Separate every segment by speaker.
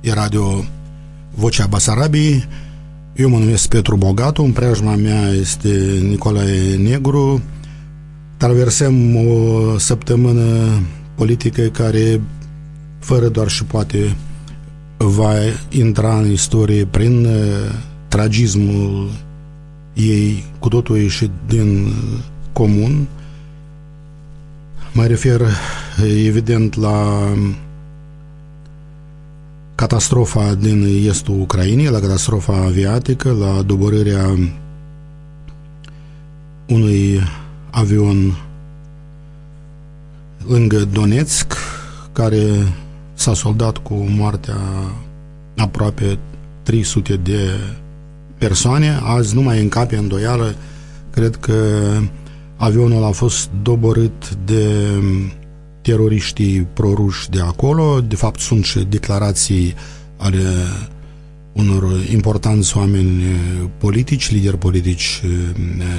Speaker 1: e radio Vocea Basarabiei. Eu mă numesc Petru Bogatu, în preajma mea este Nicolae Negru. Traversăm o săptămână politică care, fără doar și poate, va intra în istorie prin uh, tragismul ei cu totul ieșit din comun. Mă refer evident la catastrofa din estul Ucrainei, la catastrofa aviatică, la doborârea unui avion lângă Donetsk, care s-a soldat cu moartea aproape 300 de persoane. Azi nu mai încape îndoială, cred că avionul a fost doborât de teroriștii proruși de acolo. De fapt, sunt și declarații ale unor importanți oameni politici, lideri politici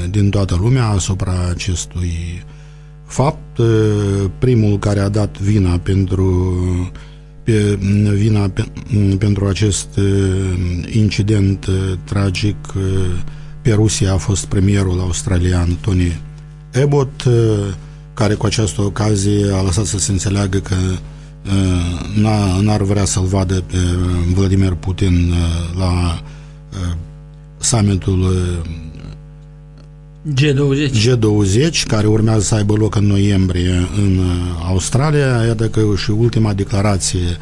Speaker 1: din toată lumea asupra acestui fapt. Primul care a dat vina pentru pe vina pe, pentru acest incident tragic pe Rusia a fost premierul australian Tony Abbott, care cu această ocazie a lăsat să se înțeleagă că n-ar vrea să-l vadă pe Vladimir Putin la summitul
Speaker 2: G20.
Speaker 1: G20, care urmează să aibă loc în noiembrie în Australia. Iată că și ultima declarație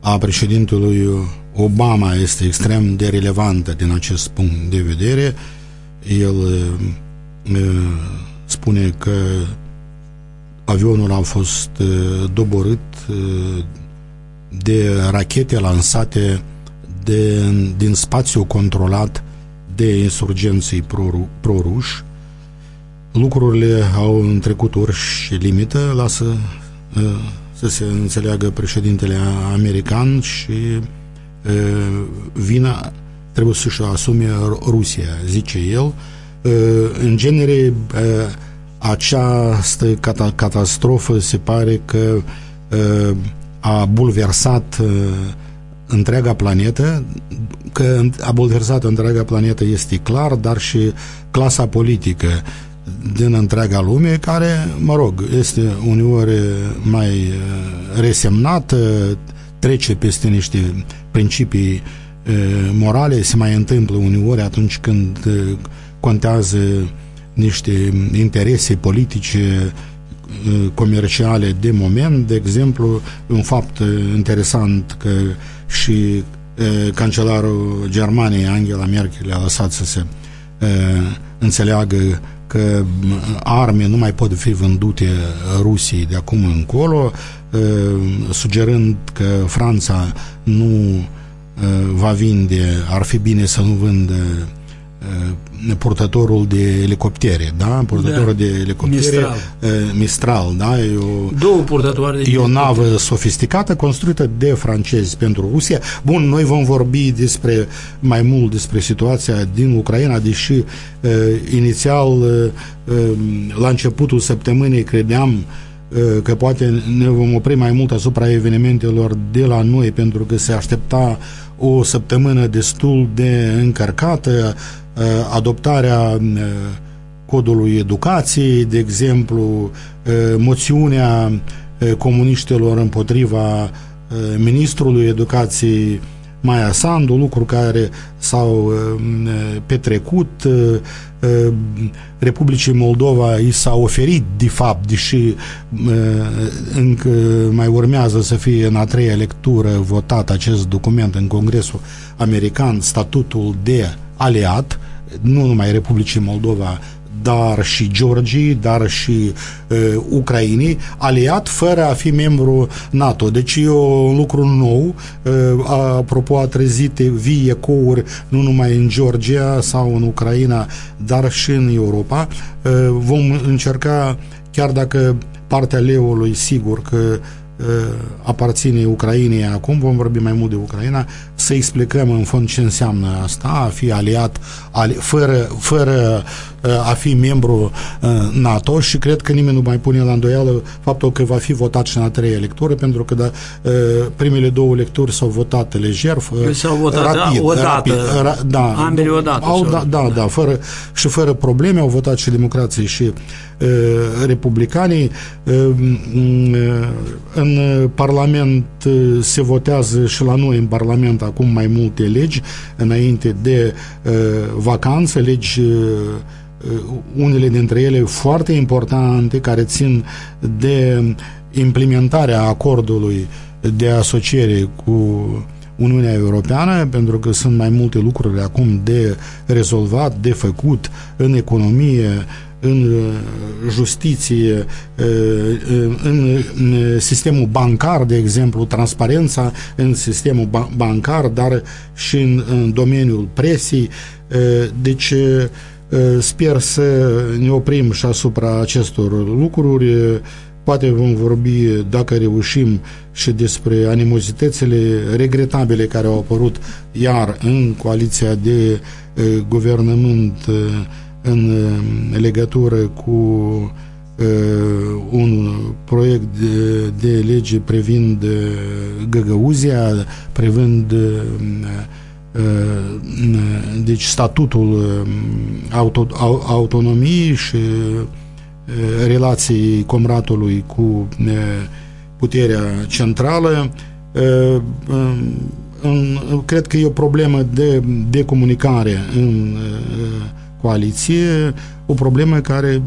Speaker 1: a președintelui Obama este extrem de relevantă din acest punct de vedere. El spune că avionul a fost doborât de rachete lansate de, din spațiu controlat de insurgenții proruși. Lucrurile au trecut ori și limită, lasă să se înțeleagă președintele american și vina trebuie să-și asume Rusia, zice el. În genere, această catastrofă se pare că a bulversat întreaga planetă, că a bulversat întreaga planetă este clar, dar și clasa politică din întreaga lume, care, mă rog, este uneori mai resemnată, trece peste niște principii morale, se mai întâmplă uneori atunci când contează niște interese politice comerciale de moment, de exemplu, un fapt interesant că și cancelarul Germaniei, Angela Merkel, a lăsat să se înțeleagă că arme nu mai pot fi vândute Rusiei de acum încolo, sugerând că Franța nu va vinde, ar fi bine să nu vândă purtătorul de elicoptere, da? Purtătorul da. de elicoptere
Speaker 2: Mistral.
Speaker 1: Mistral, da? E o,
Speaker 2: Două purtătoare de
Speaker 1: e o navă sofisticată construită de francezi pentru Rusia. Bun, noi vom vorbi despre mai mult despre situația din Ucraina, deși uh, inițial uh, la începutul săptămânii credeam că poate ne vom opri mai mult asupra evenimentelor de la noi pentru că se aștepta o săptămână destul de încărcată adoptarea codului educației, de exemplu, moțiunea comuniștilor împotriva ministrului educației Maia Sandu, lucruri care s-au petrecut. Republicii Moldova i s-a oferit, de fapt, deși încă mai urmează să fie în a treia lectură votat acest document în Congresul American, statutul de aliat, nu numai Republicii Moldova, dar și Georgii, dar și uh, Ucrainii, aliat fără a fi membru NATO. Deci e un lucru nou, uh, apropo a trezit vii ecouri nu numai în Georgia sau în Ucraina, dar și în Europa. Uh, vom încerca, chiar dacă partea leului, sigur că uh, aparține Ucrainei acum, vom vorbi mai mult de Ucraina, să explicăm în fond ce înseamnă asta, a fi aliat ali, fără, fără uh, a fi membru uh, NATO și cred că nimeni nu mai pune la îndoială faptul că va fi votat și în a treia lectură, pentru că da, uh, primele două lecturi s-au votat lejer,
Speaker 2: s-au votat rapid, da, odată, rapid, ra, da, ambele odată.
Speaker 1: Au, da, da, da, fără, și fără probleme au votat și democrații și uh, republicanii. Uh, uh, în Parlament uh, se votează și la noi în Parlament acum mai multe legi înainte de uh, vacanță, legi uh, unele dintre ele foarte importante care țin de implementarea acordului de asociere cu Uniunea Europeană, pentru că sunt mai multe lucruri acum de rezolvat, de făcut în economie, în uh, justiție, uh, uh, în sistemul bancar, de exemplu, transparența în sistemul bancar, dar și în, în domeniul presii. Deci, sper să ne oprim și asupra acestor lucruri. Poate vom vorbi, dacă reușim, și despre animozitățile regretabile care au apărut iar în coaliția de guvernământ în legătură cu uh, un proiect de, de lege privind uh, găgăuzia, privind uh, deci statutul auto, autonomiei și relației comratului cu puterea centrală în, cred că e o problemă de, de comunicare în coaliție, o problemă care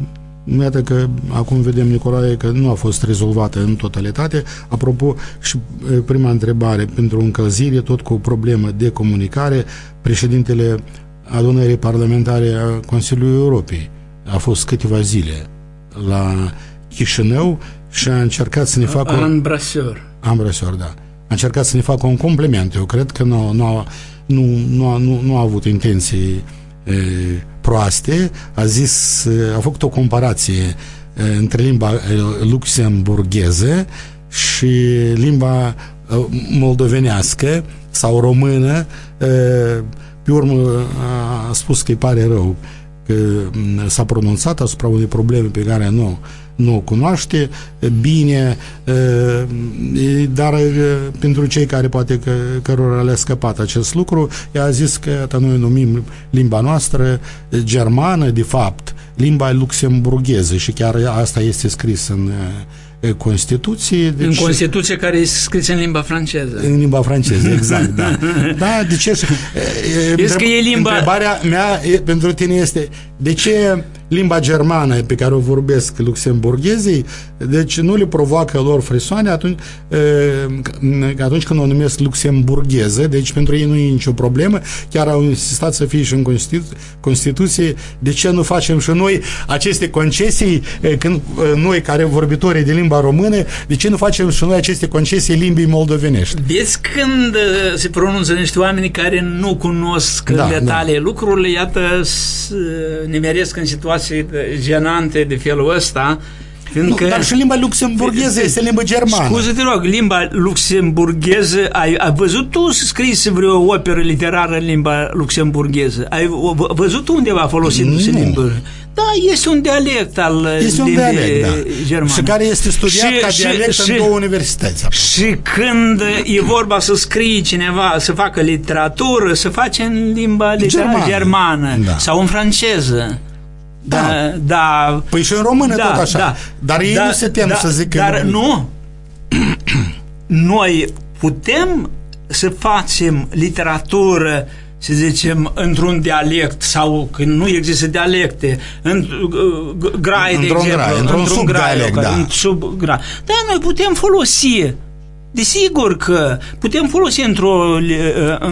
Speaker 1: Iată că acum vedem, Nicolae, că nu a fost rezolvată în totalitate. Apropo, și prima întrebare, pentru încălzire, tot cu o problemă de comunicare, președintele adunării parlamentare a Consiliului Europei a fost câteva zile la Chișinău și a încercat să ne facă...
Speaker 2: Ambrasor.
Speaker 1: Ambrasor, da. A încercat să ne facă un compliment. Eu cred că nu, nu, nu, nu, nu, nu a avut intenții proaste, a zis, a făcut o comparație între limba luxemburgheză și limba moldovenească sau română, pe urmă a spus că îi pare rău că s-a pronunțat asupra unei probleme pe care nu nu o cunoaște bine, dar pentru cei care poate că, cărora le-a scăpat acest lucru, ea a zis că noi numim limba noastră germană, de fapt, limba luxemburgheză și chiar asta este scris în Constituție.
Speaker 2: Deci, în Constituție care este scrisă în limba franceză.
Speaker 1: În limba franceză, exact, da. da, de ce?
Speaker 2: Este că e limba...
Speaker 1: Întrebarea mea pentru tine este de ce limba germană pe care o vorbesc luxemburghezii, deci nu le provoacă lor frisoane atunci, atunci când o numesc luxemburgheză, deci pentru ei nu e nicio problemă, chiar au insistat să fie și în Constitu- Constituție, de ce nu facem și noi aceste concesii, când noi care vorbitorii de limba română, de ce nu facem și noi aceste concesii limbii moldovenești?
Speaker 2: Vezi când se pronunță niște oameni care nu cunosc da, detalii da. lucrurile, iată, nimeresc în situații situații genante de felul ăsta,
Speaker 1: Fiindcă... Nu, dar și limba luxemburgheză este limba germană.
Speaker 2: Scuze, te rog, limba luxemburgheză, ai, ai văzut tu scris vreo operă literară în limba luxemburgheză? Ai văzut undeva folosindu-se limba? Da, este un dialect al
Speaker 1: este un dialect, da. german. Și care este studiat și, ca dialect și, în două universități. Apropo.
Speaker 2: Și când e vorba să scrie cineva, să facă literatură, să face în limba germană, germană da. sau în franceză.
Speaker 1: Da, da. Păi și în română da, tot așa. Da, dar ei da, nu se tem da, să zică
Speaker 2: Dar nu. Noi putem să facem literatură să zicem, într-un dialect sau când nu există dialecte, în uh, grai, de exemplu,
Speaker 1: grai, într-un, într-un subdialect, da. În
Speaker 2: sub grai. Da, noi putem folosi Desigur că putem folosi într-o,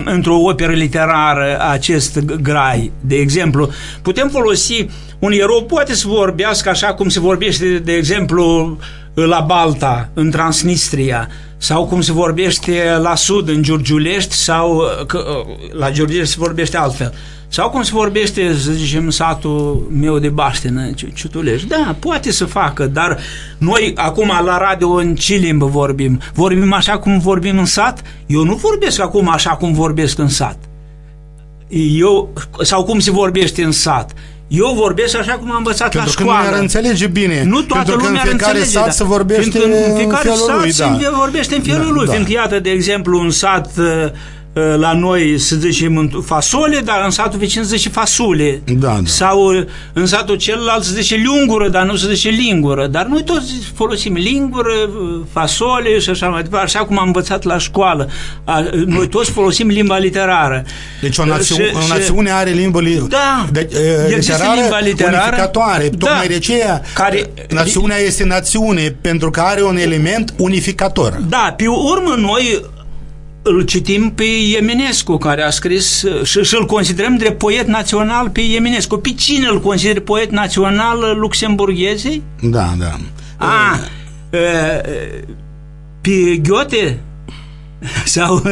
Speaker 2: într-o operă literară acest grai, de exemplu. Putem folosi un erou poate să vorbească așa cum se vorbește, de exemplu, la Balta, în Transnistria, sau cum se vorbește la sud, în Giurgiulești, sau că, la Giurgiulești se vorbește altfel. Sau cum se vorbește, să zicem, în satul meu de Baștenă, Ciutulești. Da, poate să facă, dar noi acum la radio în ce limbă vorbim? Vorbim așa cum vorbim în sat? Eu nu vorbesc acum așa cum vorbesc în sat. Eu, sau cum se vorbește în sat. Eu vorbesc așa cum am învățat
Speaker 1: Pentru
Speaker 2: la școală.
Speaker 1: Pentru că nu ar înțelege bine.
Speaker 2: Nu toată
Speaker 1: Pentru că
Speaker 2: lumea
Speaker 1: în fiecare
Speaker 2: înțelege,
Speaker 1: sat
Speaker 2: da.
Speaker 1: se vorbește
Speaker 2: Fiindcă în fiecare
Speaker 1: felul
Speaker 2: sat
Speaker 1: lui,
Speaker 2: se
Speaker 1: da.
Speaker 2: vorbește în felul
Speaker 1: Da,
Speaker 2: lui.
Speaker 1: da.
Speaker 2: Fiindcă, iată, de exemplu, un sat uh, uh, la noi să zicem în fasole, dar în satul vecin se zice fasule.
Speaker 1: Da, da.
Speaker 2: Sau uh, în satul celălalt se zice liungură, dar nu se zice lingură. Dar noi toți folosim lingură, uh, fasole și așa mai departe, așa cum am învățat la școală. A, Noi toți folosim limba literară.
Speaker 1: Deci o, națiu-
Speaker 2: Și-
Speaker 1: o
Speaker 2: și-
Speaker 1: națiune are limbă li-
Speaker 2: Da.
Speaker 1: de,
Speaker 2: Există
Speaker 1: literară,
Speaker 2: limba literară.
Speaker 1: unificatoare.
Speaker 2: Da.
Speaker 1: Tocmai de aceea
Speaker 2: Care-
Speaker 1: națiunea este națiune pentru că are un element unificator.
Speaker 2: Da, pe urmă noi îl citim pe Eminescu, care a scris și, și îl considerăm drept poet național pe Eminescu. Pe cine îl consider poet național luxemburghezei?
Speaker 1: Da, da.
Speaker 2: A, e, pe Goethe? Sau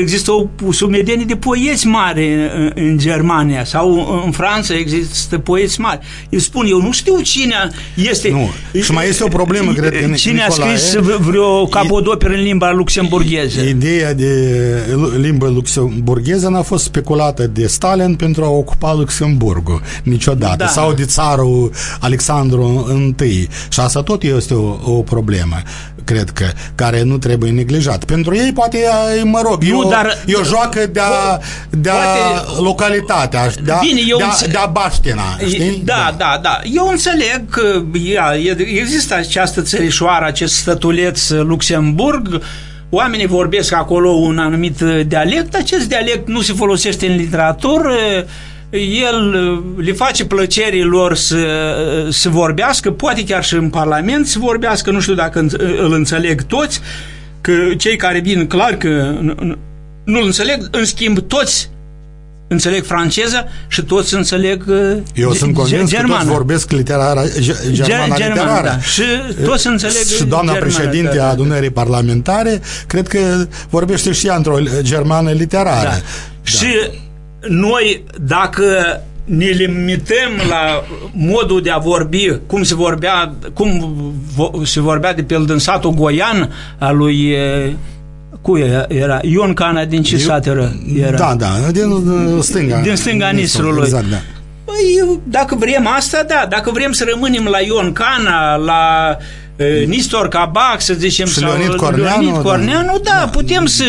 Speaker 2: există o sumedenie de poeți mari în, în Germania sau în Franța există poeți mari. Eu spun, eu nu știu cine este...
Speaker 1: Nu. Și mai este o problemă, cred că,
Speaker 2: Cine a
Speaker 1: Nicolae,
Speaker 2: scris vreo capodoperă în limba luxemburgheză?
Speaker 1: Ideea de limbă luxemburgheză n-a fost speculată de Stalin pentru a ocupa Luxemburgul niciodată,
Speaker 2: Da.
Speaker 1: sau de țarul Alexandru I. Și asta tot este o, o problemă, cred că, care nu trebuie neglijat. Pentru ei, poate, mă rog,
Speaker 2: Nu,
Speaker 1: e, o,
Speaker 2: dar-
Speaker 1: e o joacă de-a, de-a
Speaker 2: Poate-
Speaker 1: localitatea, de-a,
Speaker 2: Bine, eu
Speaker 1: de-a,
Speaker 2: înțe-
Speaker 1: de-a baștina, știi?
Speaker 2: Da, da, da. Eu înțeleg că ia, e- există această țărișoară, acest stătuleț uh, Luxemburg, oamenii vorbesc acolo un anumit uh, dialect, acest dialect nu se folosește în literatură, el uh, le face plăcerii lor să, uh, să vorbească, poate chiar și în Parlament să vorbească, nu știu dacă înț- îl înțeleg toți, că cei care vin clar că nu- nu- nu-l înțeleg, în schimb toți înțeleg franceză și toți înțeleg uh,
Speaker 1: Eu
Speaker 2: ge-
Speaker 1: sunt
Speaker 2: ge-
Speaker 1: convins că
Speaker 2: germană.
Speaker 1: toți vorbesc literara, ge- germana
Speaker 2: Ge-
Speaker 1: literară.
Speaker 2: da. Și toți înțeleg
Speaker 1: Și doamna
Speaker 2: germană,
Speaker 1: președinte
Speaker 2: da,
Speaker 1: a
Speaker 2: da.
Speaker 1: adunării parlamentare, cred că vorbește și ea într-o germană literară.
Speaker 2: Da. Și noi, dacă ne limităm la modul de a vorbi, cum se vorbea, cum vo- se vorbea de pe în satul Goian al lui e, cui era? era? Ion Cana din ce sat era? era?
Speaker 1: Da, da, din uh, stânga.
Speaker 2: Din stânga Nistrului.
Speaker 1: Exact, da.
Speaker 2: Păi, dacă vrem asta, da. Dacă vrem să rămânem la Ion Cana, la uh, Nistor Cabac, să zicem,
Speaker 1: Și
Speaker 2: sau
Speaker 1: Leonid Corneanu,
Speaker 2: Leonid
Speaker 1: da.
Speaker 2: Corneanu, da, da, putem să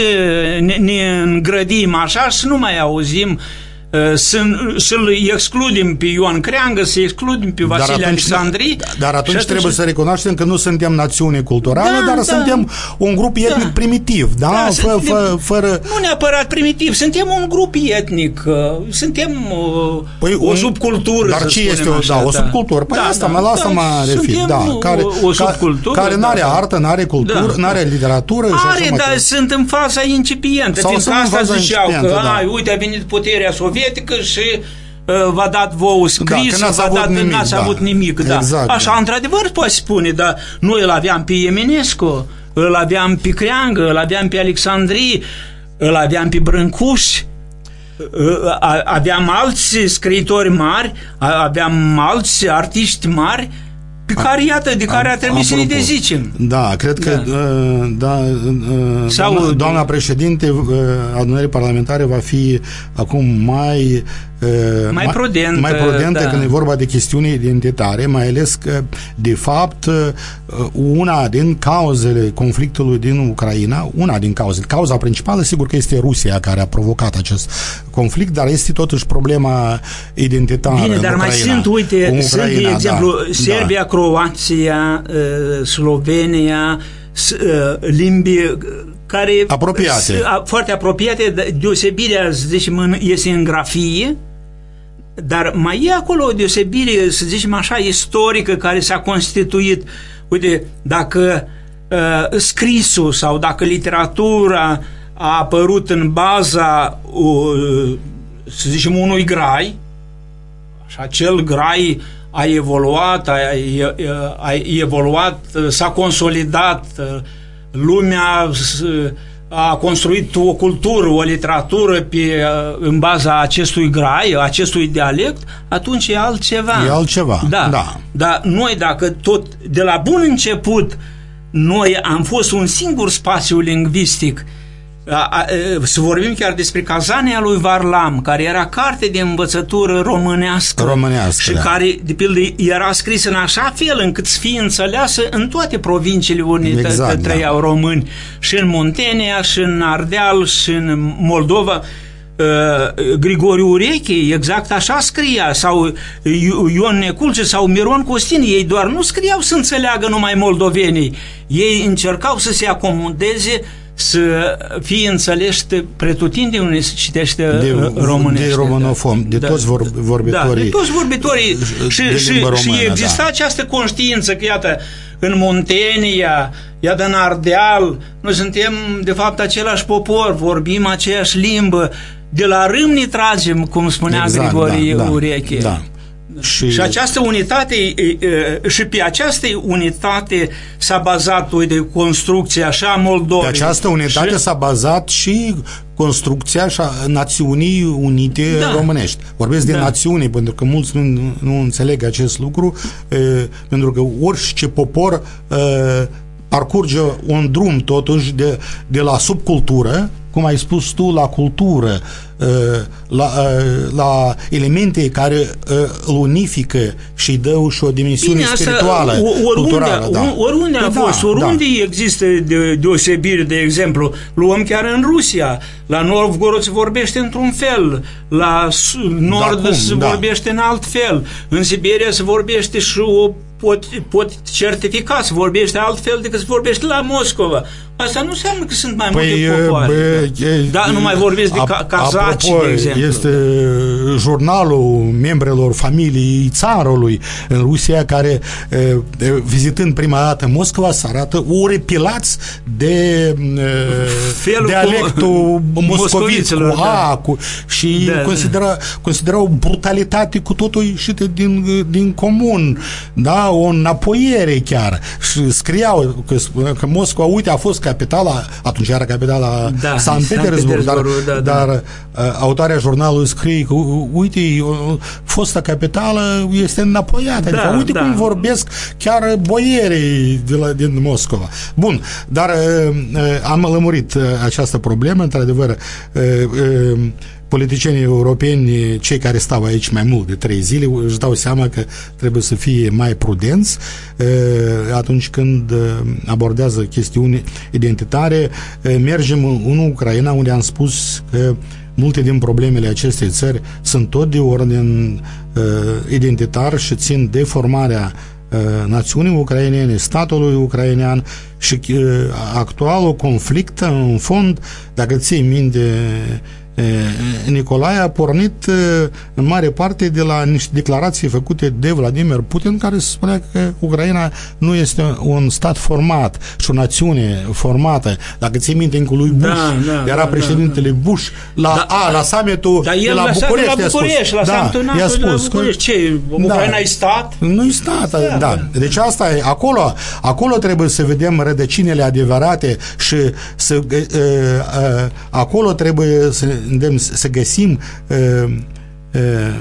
Speaker 2: ne, ne îngrădim așa și să nu mai auzim uh, să, să-l excludem pe Ioan Creangă, să excludem pe Vasile Alexandri.
Speaker 1: dar atunci
Speaker 2: și
Speaker 1: trebuie să recunoaștem că nu suntem națiune culturală,
Speaker 2: Da,
Speaker 1: dar
Speaker 2: da.
Speaker 1: suntem un grup etnic
Speaker 2: Da.
Speaker 1: primitiv, da?
Speaker 2: Da,
Speaker 1: fă,
Speaker 2: suntem-
Speaker 1: fă, fără...
Speaker 2: Nu neapărat primitiv, suntem un grup etnic, uh, suntem uh,
Speaker 1: Păi
Speaker 2: o
Speaker 1: un-
Speaker 2: subcultură,
Speaker 1: Dar
Speaker 2: să
Speaker 1: ce
Speaker 2: spunem
Speaker 1: este o,
Speaker 2: așa,
Speaker 1: da, o subcultură? Păi asta, mă lasă mă refer,
Speaker 2: suntem
Speaker 1: da, care,
Speaker 2: o, o subcultură,
Speaker 1: care
Speaker 2: da,
Speaker 1: n-are
Speaker 2: da.
Speaker 1: artă, n-are cultură,
Speaker 2: Da,
Speaker 1: n-are literatură și așa
Speaker 2: Are,
Speaker 1: mai
Speaker 2: dar
Speaker 1: departe.
Speaker 2: sunt în faza incipientă.
Speaker 1: Sau
Speaker 2: Fiindcă
Speaker 1: sunt în
Speaker 2: asta
Speaker 1: faza
Speaker 2: ziceau că,
Speaker 1: incipientă, da.
Speaker 2: ai, uite, a venit puterea sovietică și uh, v-a dat vouă scris,
Speaker 1: că n-ați
Speaker 2: v-a
Speaker 1: avut
Speaker 2: dat,
Speaker 1: nimic,
Speaker 2: n-ați
Speaker 1: da.
Speaker 2: avut nimic. Da.
Speaker 1: Exact,
Speaker 2: Așa,
Speaker 1: da.
Speaker 2: într-adevăr, poate spune, dar noi îl aveam pe Eminescu, îl aveam pe Creangă, îl aveam pe Alexandrii, îl aveam pe Brâncuș, a- aveam alți scriitori mari, a- aveam alți artiști mari, pe care, iată, de care a trebuit să ne
Speaker 1: Apropo,
Speaker 2: dezicem.
Speaker 1: Da, cred că
Speaker 2: Da.
Speaker 1: uh, da, uh,
Speaker 2: Sau-
Speaker 1: doamna, doamna președinte uh, adunării parlamentare va fi acum mai uh,
Speaker 2: Mai prudentă,
Speaker 1: mai prudentă
Speaker 2: da.
Speaker 1: când e vorba de chestiuni identitare, mai ales că de fapt uh, una din cauzele conflictului din Ucraina, una din cauzele, cauza principală sigur că este Rusia care a provocat acest conflict, dar este totuși problema identitară
Speaker 2: Bine,
Speaker 1: în
Speaker 2: dar mai
Speaker 1: Ucraina.
Speaker 2: sunt, uite,
Speaker 1: În
Speaker 2: sunt, de
Speaker 1: Ucraina,
Speaker 2: exemplu,
Speaker 1: da,
Speaker 2: Serbia, Croația, uh, Slovenia, s- uh, limbi uh, care
Speaker 1: Apropiate.
Speaker 2: s- a- foarte apropiate, dar deosebirea, să zicem, în- este în grafie, dar mai e acolo o deosebire, să zicem așa, istorică care s-a constituit. Uite, dacă uh, scrisul sau dacă literatura a apărut în baza, uh, să zicem, unui grai, Și acel grai a evoluat, a, a evoluat, s-a consolidat, lumea a construit o cultură, o literatură pe, în baza acestui grai, acestui dialect, atunci e altceva.
Speaker 1: E altceva,
Speaker 2: da.
Speaker 1: da.
Speaker 2: Dar noi, dacă tot de la bun început noi am fost un singur spațiu lingvistic a, a, să vorbim chiar despre Cazania lui Varlam, care era carte de învățătură românească,
Speaker 1: românească
Speaker 2: și
Speaker 1: da.
Speaker 2: care, de pildă, era scris în așa fel încât să fie înțeleasă în toate provinciile unde
Speaker 1: exact,
Speaker 2: trăiau da. români, și în Muntenia, și în Ardeal, și în Moldova. Uh, Grigoriu Ureche, exact așa scria, sau Ion Neculce sau Miron Costin, ei doar nu scriau să înțeleagă numai moldovenii, ei încercau să se acomodeze să fie înțeleși pretutinde unde se citește
Speaker 1: de,
Speaker 2: românește.
Speaker 1: De românofon, de
Speaker 2: da.
Speaker 1: toți vor, vorbitorii.
Speaker 2: Da, de toți vorbitorii. și, și, română, și exista da. această conștiință că, iată, în Muntenia, iată în Ardeal, noi suntem, de fapt, același popor, vorbim aceeași limbă, de la râm ne tragem, cum spunea
Speaker 1: exact,
Speaker 2: Grigorie
Speaker 1: da,
Speaker 2: Ureche.
Speaker 1: Da.
Speaker 2: Și... și această unitate și pe această unitate s-a bazat uite, construcția așa Moldovei.
Speaker 1: Pe această unitate
Speaker 2: și...
Speaker 1: s-a bazat și construcția așa, Națiunii Unite da. Românești. Vorbesc de da. națiuni, pentru că mulți nu, nu înțeleg acest lucru, e, pentru că orice popor e, parcurge un drum totuși de, de la subcultură, cum ai spus tu, la cultură, la, la elemente care îl unifică și îi dă și o dimensiune
Speaker 2: Bine,
Speaker 1: spirituală,
Speaker 2: asta, oriunde,
Speaker 1: culturală. Da.
Speaker 2: Oriunde a
Speaker 1: da,
Speaker 2: fost, oriunde
Speaker 1: da.
Speaker 2: există de, deosebiri, de exemplu, luăm chiar în Rusia, la Novgorod se vorbește într-un fel, la nord da, se da. vorbește în alt fel, în Siberia se vorbește și o pot, pot certifica, se vorbește altfel decât se vorbește la Moscova. Asta nu înseamnă că sunt mai
Speaker 1: păi,
Speaker 2: multe popoare.
Speaker 1: Bă, e,
Speaker 2: da, nu mai vorbesc de ca, cazaci,
Speaker 1: apropo,
Speaker 2: de exemplu.
Speaker 1: este jurnalul membrelor familiei țarului în Rusia care, vizitând prima dată Moscova, se arată orepilați de
Speaker 2: Felul
Speaker 1: dialectul
Speaker 2: cu,
Speaker 1: moscovit, cu
Speaker 2: da.
Speaker 1: A, cu, și
Speaker 2: da,
Speaker 1: considera,
Speaker 2: da.
Speaker 1: considera o brutalitate cu totul ieșită din, din comun, da, o înapoiere chiar. Și scriau că, că Moscova, uite, a fost capitala, atunci era capitala
Speaker 2: da,
Speaker 1: San Petersburg, dar,
Speaker 2: da, da.
Speaker 1: dar uh, autoarea jurnalului scrie că, uite, fosta capitală este înapoiată. Da, adică, uite
Speaker 2: da.
Speaker 1: cum vorbesc chiar boierii de la, din Moscova. Bun, dar uh, am lămurit uh, această problemă, într-adevăr, uh, uh, politicienii europeni, cei care stau aici mai mult de trei zile, își dau seama că trebuie să fie mai prudenți atunci când abordează chestiuni identitare. Mergem în Ucraina, unde am spus că multe din problemele acestei țări sunt tot de ordin identitar și țin de formarea națiunii ucrainene, statului ucrainean și actualul conflict în fond, dacă ții minte Nicolae a pornit în mare parte de la niște declarații făcute de Vladimir Putin care spunea că Ucraina nu este un stat format și o națiune formată. Dacă ții minte încă lui Bush,
Speaker 2: da, da,
Speaker 1: era
Speaker 2: da,
Speaker 1: președintele
Speaker 2: da,
Speaker 1: Bush la,
Speaker 2: da,
Speaker 1: a, la summitul
Speaker 2: da,
Speaker 1: de la București,
Speaker 2: la București, la
Speaker 1: da, i-a spus
Speaker 2: la București. Ce? Ucraina da, e stat?
Speaker 1: Nu e stat, da. da. Deci asta e, acolo, acolo trebuie să vedem rădăcinile adevărate și să, uh, uh, acolo trebuie să îndemn să găsim uh, uh,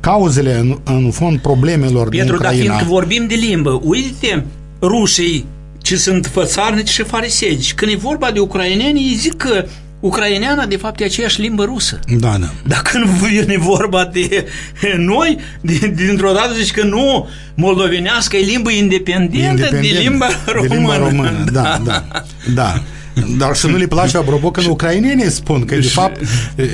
Speaker 1: cauzele în, în fond problemelor
Speaker 2: Pietru,
Speaker 1: din Ucraina.
Speaker 2: dar fiindcă vorbim de limbă, uite, rușii ce sunt fățarnici și fariseici. Când e vorba de ucraineni, ei zic că ucraineana, de fapt, e aceeași limbă rusă.
Speaker 1: Da, da.
Speaker 2: Dar când vine vorba de noi, dintr-o dată zici că nu, moldovenească e limbă independentă, Independent, de limba română.
Speaker 1: De limba română, da, da. da. Dar și nu le place, apropo, când ucrainenii spun că, de fapt,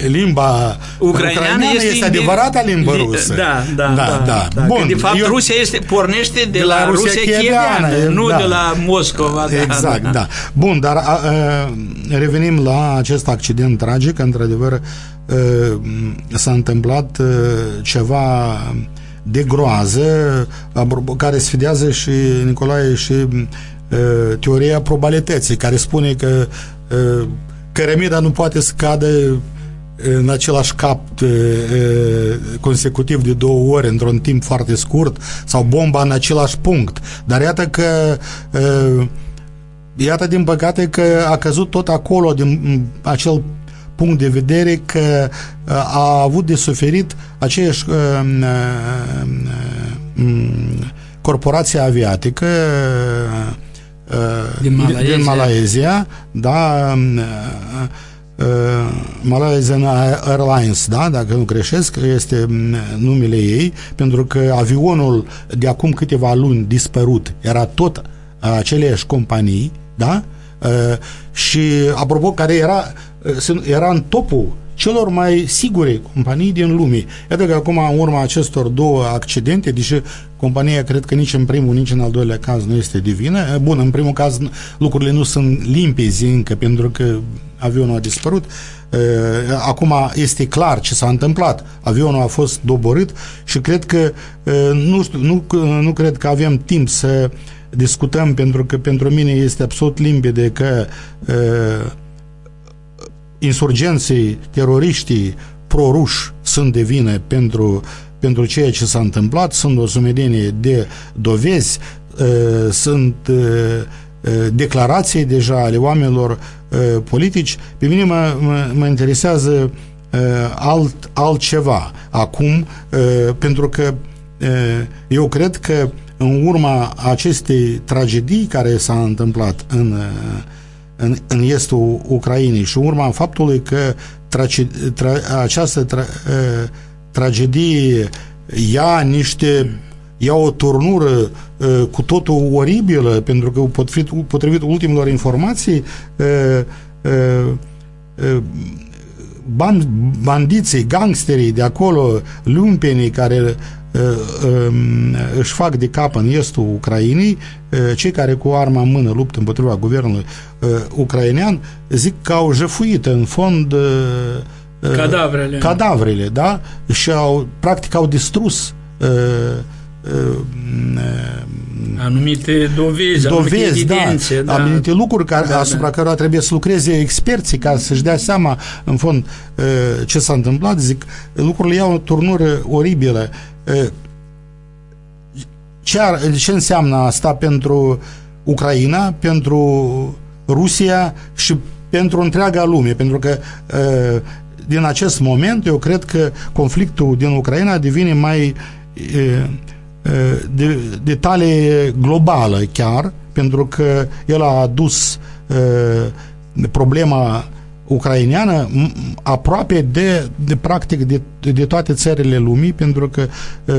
Speaker 1: limba ucraineană este, este adevărata limbă rusă.
Speaker 2: Da, da, da. da, da. da. Bun, de fapt, eu, Rusia este, pornește de, de la, la Rusia, Rusia chieveană, nu da. de la Moscova. Da,
Speaker 1: exact,
Speaker 2: da.
Speaker 1: da. Bun, dar a, a, revenim la acest accident tragic. Într-adevăr, a, s-a întâmplat a, ceva de groază care sfidează și Nicolae și teoria probabilității, care spune că cărămida nu poate să cadă în același cap uh, uh, consecutiv de două ore într-un timp foarte scurt sau bomba în același punct. Dar iată că uh, iată din păcate că a căzut tot acolo din acel punct de vedere că a avut de suferit aceeași corporație aviatică
Speaker 2: din Malaezia,
Speaker 1: din Malaezia? Da, Malaysian Airlines, da, dacă nu greșesc, este numele ei, pentru că avionul de acum câteva luni dispărut era tot aceleași companii, da, și apropo, care era, era în topul celor mai sigure companii din lume. Iată că acum, în urma acestor două accidente, deși compania cred că nici în primul, nici în al doilea caz nu este divină, bun, în primul caz lucrurile nu sunt limpezi încă, pentru că avionul a dispărut, acum este clar ce s-a întâmplat. Avionul a fost doborât și cred că nu, știu, nu, nu cred că avem timp să discutăm pentru că pentru mine este absolut limpede că uh, insurgenții, teroriștii proruși sunt de vină pentru, pentru ceea ce s-a întâmplat, sunt o sumedenie de dovezi, uh, sunt uh, declarații deja ale oamenilor uh, politici. Pe mine mă, mă, mă interesează uh, alt, altceva acum, uh, pentru că uh, eu cred că în urma acestei tragedii care s-a întâmplat în uh, în, în estul Ucrainei. Și urma faptului că trace, tra, această tra, uh, tragedie ia niște ia o turnură uh, cu totul oribilă, pentru că potrivit, potrivit ultimelor informații uh, uh, uh, band, bandiții, gangsterii de acolo, lumpenii care Uh, um, își fac de cap în estul Ucrainei, uh, cei care cu arma în mână luptă împotriva guvernului uh, ucrainean, zic că au jefuit în fond
Speaker 2: cadavrele,
Speaker 1: cadavrele da? și au, practic au distrus
Speaker 2: anumite dovezi,
Speaker 1: dovezi
Speaker 2: anumite evidențe,
Speaker 1: da, da. anumite lucruri care, da, asupra da. cărora trebuie să lucreze experții ca să-și dea seama în fond ce s-a întâmplat, zic, lucrurile iau o turnură oribilă ce, ar, ce înseamnă asta pentru Ucraina, pentru Rusia și pentru întreaga lume, pentru că din acest moment eu cred că conflictul din Ucraina devine mai de, de tale globală chiar, pentru că el a adus problema ucraineană aproape de, de practic de, de toate țările lumii pentru că uh,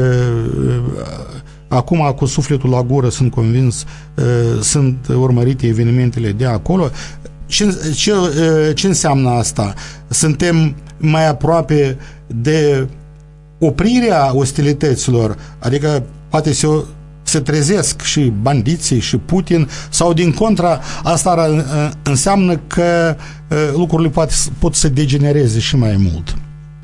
Speaker 1: acum cu sufletul la gură sunt convins uh, sunt urmărite evenimentele de acolo ce, ce, uh, ce înseamnă asta? Suntem mai aproape de oprirea ostilităților, adică poate se se trezesc și bandiții și Putin sau din contra asta înseamnă că lucrurile pot, pot să degenereze și mai mult.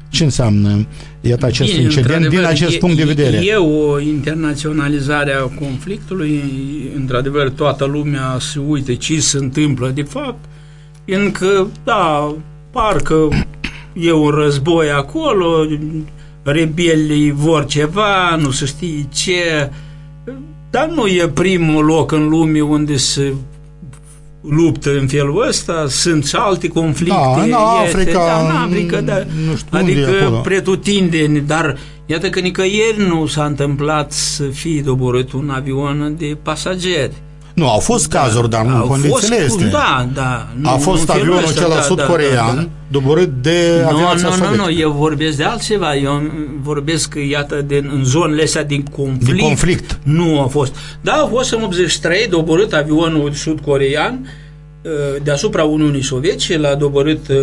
Speaker 1: Ce înseamnă iată acest Bine, incident din acest e, punct de vedere?
Speaker 2: E o internaționalizare a conflictului, într-adevăr toată lumea se uite ce se întâmplă de fapt, încă, da, parcă e un război acolo, rebelii vor ceva, nu se știe ce, dar nu e primul loc în lume unde se luptă în felul ăsta, sunt și alte conflicte.
Speaker 1: Da, în Africa, este,
Speaker 2: da, în Africa da.
Speaker 1: nu știu
Speaker 2: adică pretutindeni, dar iată că nicăieri nu s-a întâmplat să fie doborât un avion de pasageri.
Speaker 1: Nu, au fost da, cazuri, dar nu în condițiile este.
Speaker 2: Da, da. Nu,
Speaker 1: a fost avionul acela da, sud-corean da, da, doborât de
Speaker 2: no,
Speaker 1: aviația
Speaker 2: nu, nu, nu, eu vorbesc de altceva. Eu vorbesc, iată, de, în zonele astea din conflict.
Speaker 1: Din conflict.
Speaker 2: Nu a fost. Da, a fost în 83 doborât avionul sud-corean uh, deasupra Uniunii Sovietice, l-a doborât uh,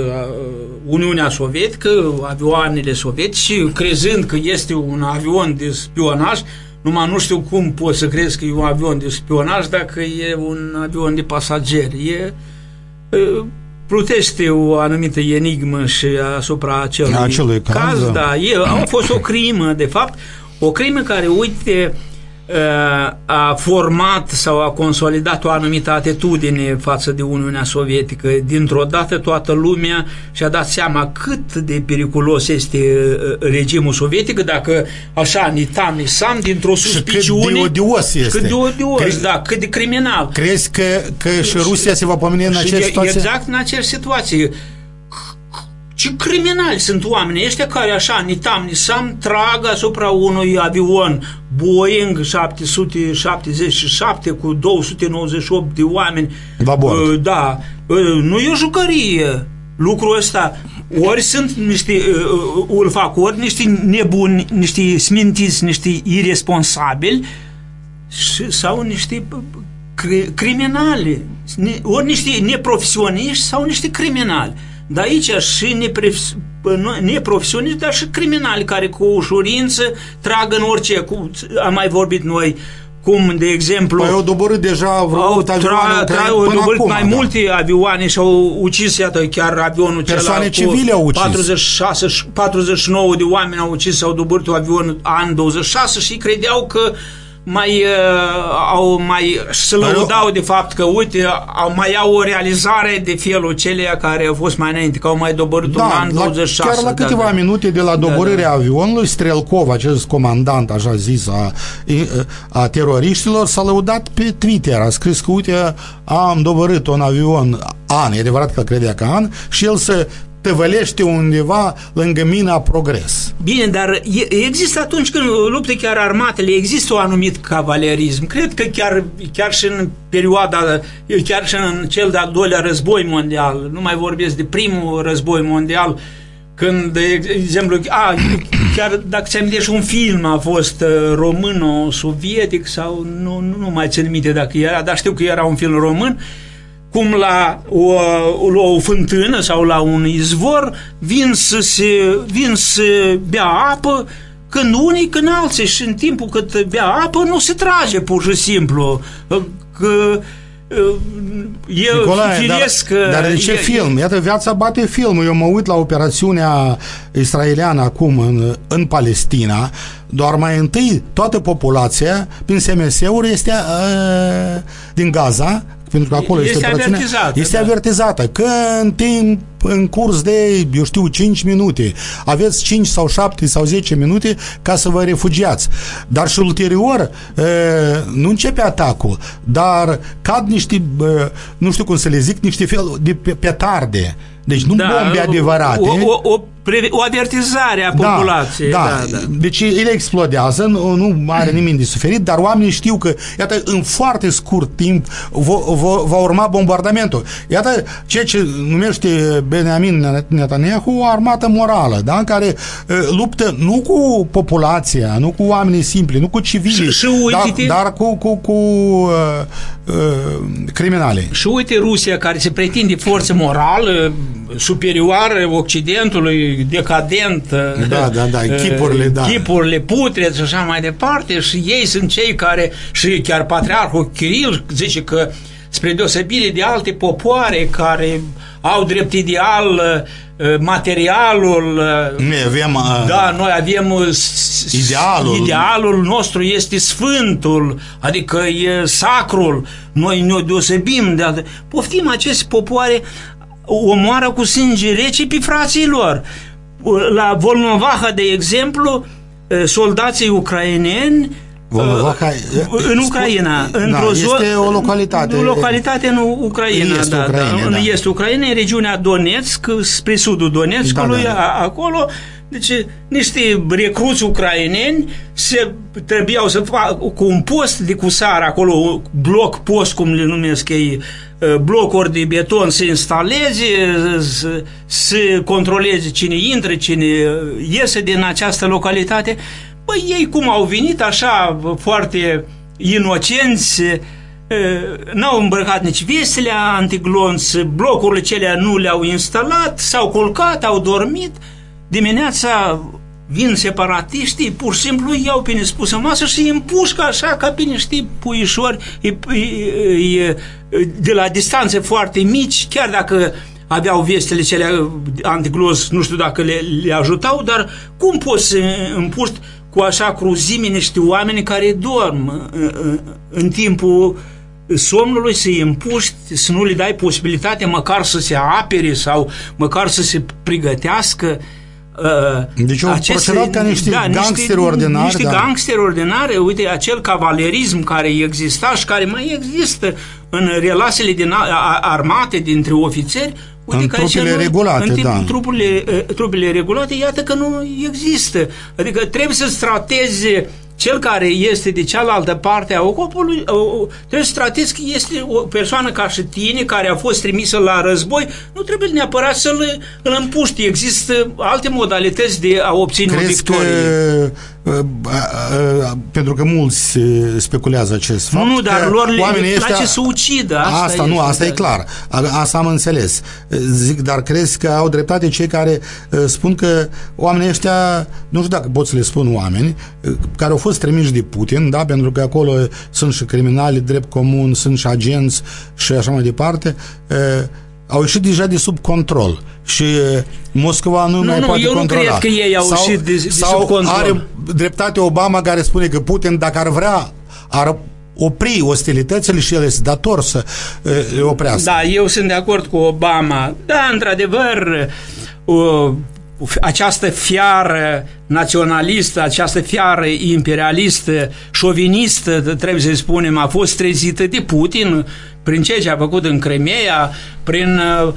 Speaker 2: Uniunea Sovietică, avioanele sovietice, crezând că este un avion de spionaj, numai nu știu cum poți să crezi că e un avion de spionaj dacă e un avion de pasageri. E, plutește o anumită enigmă și asupra acelui,
Speaker 1: acelui caz,
Speaker 2: caz
Speaker 1: da.
Speaker 2: da. E, a fost o crimă, de fapt, o crimă care, uite, a format sau a consolidat o anumită atitudine față de Uniunea Sovietică. Dintr-o dată toată lumea și-a dat seama cât de periculos este uh, regimul sovietic dacă așa nitam, nisam dintr-o suspiciune.
Speaker 1: cât de odios este.
Speaker 2: Cât de odios,
Speaker 1: Cre-
Speaker 2: da, cât de criminal.
Speaker 1: Crezi că, că și Rusia se va pomeni în
Speaker 2: Și
Speaker 1: aceeași
Speaker 2: e-
Speaker 1: situație?
Speaker 2: Exact în aceeași situație. Ce criminali sunt oamenii ăștia care așa, nitam, nisam, trag asupra unui avion Boeing 777 cu 298 de oameni.
Speaker 1: La bord.
Speaker 2: Uh, Da. Uh, Nu e o jucărie lucrul ăsta. Ori sunt niște, uh, uh, îl fac ori niște nebuni, niște smintiți, niște irresponsabili și- sau niște cri- criminali, ni- ori niște neprofesioniști sau niște criminali. Dar aici și nepref- nu- neprofesioniști, dar și criminali care cu ușurință trag în orice. Cu, am mai vorbit noi cum, de exemplu...
Speaker 1: Păi au doborât deja vreo
Speaker 2: au
Speaker 1: 8 avioane
Speaker 2: tra,
Speaker 1: ucraine
Speaker 2: tra, au
Speaker 1: până
Speaker 2: doborât
Speaker 1: acum,
Speaker 2: mai
Speaker 1: da.
Speaker 2: multe avioane și au ucis, iată, chiar avionul
Speaker 1: Persoane
Speaker 2: acela
Speaker 1: civile au ucis.
Speaker 2: 46, și 49 de oameni au ucis, au doborât un avion an 26 și credeau că mai uh, au mai se
Speaker 1: Dar eu-
Speaker 2: lăudau de fapt că uite au mai au o realizare de felul celea care au fost mai înainte că au mai doborât un
Speaker 1: Da,
Speaker 2: an
Speaker 1: la,
Speaker 2: 26
Speaker 1: chiar la
Speaker 2: da,
Speaker 1: câteva
Speaker 2: da.
Speaker 1: minute de la doborirea avionului, Strelkov, acest comandant, așa zis, a, a teroriștilor, s-a lăudat pe Twitter, a scris că, uite, am doborât un avion an, e adevărat că îl credea că an, și el se tăvălește undeva lângă mina Progres.
Speaker 2: Bine, dar e- există atunci când luptă chiar armatele, există o anumit cavalerism. Cred că chiar, chiar și în perioada, chiar și în cel de-al doilea război mondial, nu mai vorbesc de primul război mondial, când, de exemplu, a, chiar dacă ți amintești un film a fost uh, româno-sovietic sau nu, nu, nu mai țin minte dacă era, dar știu că era un film român, cum la o, la o fântână sau la un izvor vin să, se, vin să bea apă când unii, când alții și în timpul cât bea apă nu se trage pur și simplu că e
Speaker 1: Nicolae,
Speaker 2: firesc
Speaker 1: dar, dar de ce
Speaker 2: e,
Speaker 1: film? Iată, viața bate filmul. Eu mă uit la operațiunea israeliană acum în, în Palestina, doar mai întâi toată populația prin SMS-uri este uh, din Gaza, pentru că acolo este,
Speaker 2: Este
Speaker 1: operațiunea,
Speaker 2: avertizată,
Speaker 1: este
Speaker 2: da.
Speaker 1: avertizată că în timp în curs de, eu știu, 5 minute. Aveți 5 sau 7 sau 10 minute ca să vă refugiați. Dar și ulterior e, nu începe atacul, dar cad niște, e, nu știu cum să le zic, niște fel de pe- petarde. Deci nu bombe adevărate.
Speaker 2: Da, O, o, o, pre- o avertizare a populației.
Speaker 1: Da,
Speaker 2: Da,
Speaker 1: da.
Speaker 2: da.
Speaker 1: Deci ele explodează, nu, nu are nimeni de suferit, dar oamenii știu că, iată, în foarte scurt timp va, va, va urma bombardamentul. Iată ceea ce numește Benjamin Netanyahu o armată morală, da? în care uh, luptă nu cu populația, nu cu oamenii simpli, nu cu civili,
Speaker 2: Și- și
Speaker 1: dar,
Speaker 2: uite-te-
Speaker 1: dar cu, cu, cu uh, uh, criminale.
Speaker 2: Și uite Rusia care se pretinde forță morală superioară Occidentului, decadent,
Speaker 1: Da, da, da, chipurile, da.
Speaker 2: chipurile putre și așa mai departe și ei sunt cei care, și chiar patriarhul Kiril zice că spre deosebire de alte popoare care au drept ideal uh, materialul uh,
Speaker 1: Noi avem uh,
Speaker 2: da, noi avem uh, s- s-
Speaker 1: Idealul.
Speaker 2: Idealul nostru este sfântul, adică e sacrul. Noi ne deosebim de alte. Poftim aceste popoare omoară cu sânge rece pe frații lor. La Volnovaha, de exemplu, soldații ucraineni
Speaker 1: Volnovaha,
Speaker 2: uh, în Ucraina,
Speaker 1: da,
Speaker 2: într-o zonă
Speaker 1: este o localitate.
Speaker 2: o localitate în Ucraina,
Speaker 1: În estul
Speaker 2: da,
Speaker 1: Ucrainei,
Speaker 2: da,
Speaker 1: da.
Speaker 2: în estul Ucrainei, în regiunea Donetsk, spre sudul Donetskului,
Speaker 1: Da, da, da.
Speaker 2: a- acolo, deci niște recruți ucraineni se trebuiau să facă cu un post de cusare acolo, un bloc post, cum le numesc ei, uh, blocuri de beton să instaleze, să, să controleze cine intră, cine uh, iese din această localitate. Păi ei cum au venit așa foarte inocenți, e, n-au îmbrăcat nici vestele antiglonț, blocurile celea nu le-au instalat, s-au culcat, au dormit, dimineața vin separatiștii, pur și simplu îi iau pe nespusă masă și îi împușcă așa ca pe niște puișori. Îi- îi- îi- de la distanțe foarte mici, chiar dacă aveau vestele cele antiglos, nu știu dacă le, le ajutau, dar cum poți să împuști cu așa cruzime niște oameni care dorm uh, uh, în timpul somnului să-i împuști, să nu le dai posibilitatea măcar să se apere sau măcar să se pregătească uh,
Speaker 1: Deci au procedat ca niște gangsteri ordinari,
Speaker 2: Niște
Speaker 1: da.
Speaker 2: gangsteri ordinare, uite, acel cavalerism care exista și care mai există în relațiile din a- a- armate dintre ofițeri, uite
Speaker 1: În
Speaker 2: că aici
Speaker 1: trupele
Speaker 2: nu-
Speaker 1: regulate,
Speaker 2: în timp-
Speaker 1: da.
Speaker 2: Trupurile, uh, trupele regulate, iată că nu există. Adică trebuie să trateze cel care este de cealaltă parte a ocopului, o- o- trebuie să tratezi că este o persoană ca și tine, care a fost trimisă la război, nu trebuie neapărat să-l îl împuști. Există alte modalități de a obține o
Speaker 1: Crezi
Speaker 2: victorie.
Speaker 1: că uh, uh, pentru că mulți uh, speculează acest fapt.
Speaker 2: nu, dar
Speaker 1: că
Speaker 2: lor le,
Speaker 1: oamenii
Speaker 2: le place
Speaker 1: ăștia-
Speaker 2: să ucidă. Asta,
Speaker 1: Asta, nu,
Speaker 2: este,
Speaker 1: asta e
Speaker 2: da.
Speaker 1: clar. A- Asta am înțeles. Zic, dar crezi că au dreptate cei care uh, spun că oamenii ăștia, nu știu dacă pot să le spun oameni, uh, care au fost trimiși de Putin, da, pentru că acolo sunt și criminali, drept comun, sunt și agenți și așa mai departe, uh, au ieșit deja de sub control și uh, Moscova nu,
Speaker 2: Nu,
Speaker 1: mai
Speaker 2: nu,
Speaker 1: poate
Speaker 2: eu nu
Speaker 1: controla.
Speaker 2: cred că ei au
Speaker 1: sau,
Speaker 2: ieșit de- de
Speaker 1: sau
Speaker 2: sub control.
Speaker 1: are dreptate Obama care spune că Putin, dacă ar vrea, ar opri ostilitățile și el este dator să uh, le oprească.
Speaker 2: Da, eu sunt de acord cu Obama. Da, într-adevăr, o, această fiară naționalistă, această fiară imperialistă, șovinistă, trebuie să spunem, a fost trezită de Putin prin ceea ce a făcut în Crimea, prin uh,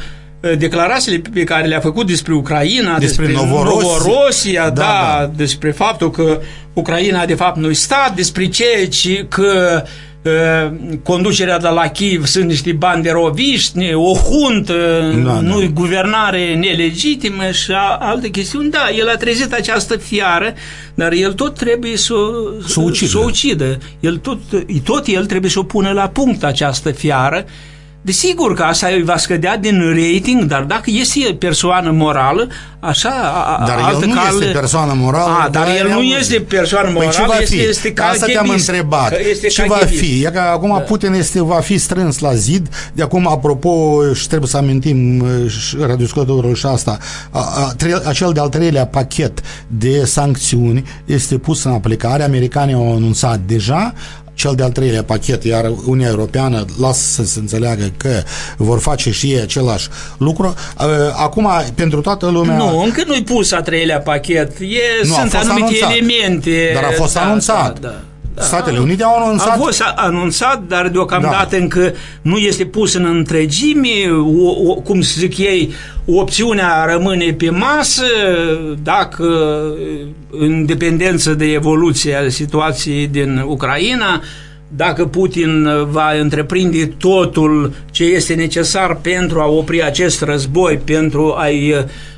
Speaker 2: declarațiile pe care le-a făcut despre Ucraina,
Speaker 1: Despre Novorosia.
Speaker 2: Novorosia da,
Speaker 1: Da,
Speaker 2: da,
Speaker 1: da.
Speaker 2: despre faptul că Ucraina de fapt nu-i stat, despre ceea ce că uh, conducerea de la Kiev sunt niște banderoviști, o huntă,
Speaker 1: Da, da.
Speaker 2: nu guvernare nelegitimă și a- alte chestiuni. Da, el a trezit această fiară, dar el tot trebuie să,
Speaker 1: Să o ucidă.
Speaker 2: Să o ucidă. El tot, tot el trebuie să o pună la punct această fiară. Desigur că asta îi va scădea din rating, dar dacă este persoană morală, așa, a- a-
Speaker 1: Dar el
Speaker 2: altă
Speaker 1: nu
Speaker 2: cale...
Speaker 1: este persoană morală.
Speaker 2: A, dar el nu este persoană morală,
Speaker 1: păi ce va
Speaker 2: este,
Speaker 1: fi?
Speaker 2: este
Speaker 1: Asta te-am
Speaker 2: KGB-ist.
Speaker 1: întrebat.
Speaker 2: Că Este
Speaker 1: ce va
Speaker 2: KGB-ist.
Speaker 1: fi? E că acum da. Putin este, va fi strâns la zid. De acum, apropo, și trebuie să amintim uh, și radioscultătorul și asta, a, a, tre- acel de-al treilea pachet de sancțiuni este pus în aplicare. Americanii au anunțat deja cel de-al treilea pachet, iar Uniunea Europeană lasă să se înțeleagă că vor face și ei același lucru. Uh, Acum, pentru toată lumea...
Speaker 2: Nu, încă nu-i pus a treilea pachet. E,
Speaker 1: Nu, a
Speaker 2: sunt
Speaker 1: fost
Speaker 2: anumite
Speaker 1: anunțat.
Speaker 2: elemente.
Speaker 1: Dar a fost
Speaker 2: da,
Speaker 1: anunțat.
Speaker 2: Da, da.
Speaker 1: Statele Unite au anunțat...
Speaker 2: A fost a- anunțat, dar deocamdată
Speaker 1: Da.
Speaker 2: încă nu este pus în întregime, o, o, cum să zic ei, opțiunea rămâne pe masă, dacă în dependență de evoluția situației din Ucraina, dacă Putin va întreprinde totul ce este necesar pentru a opri acest război, pentru a-i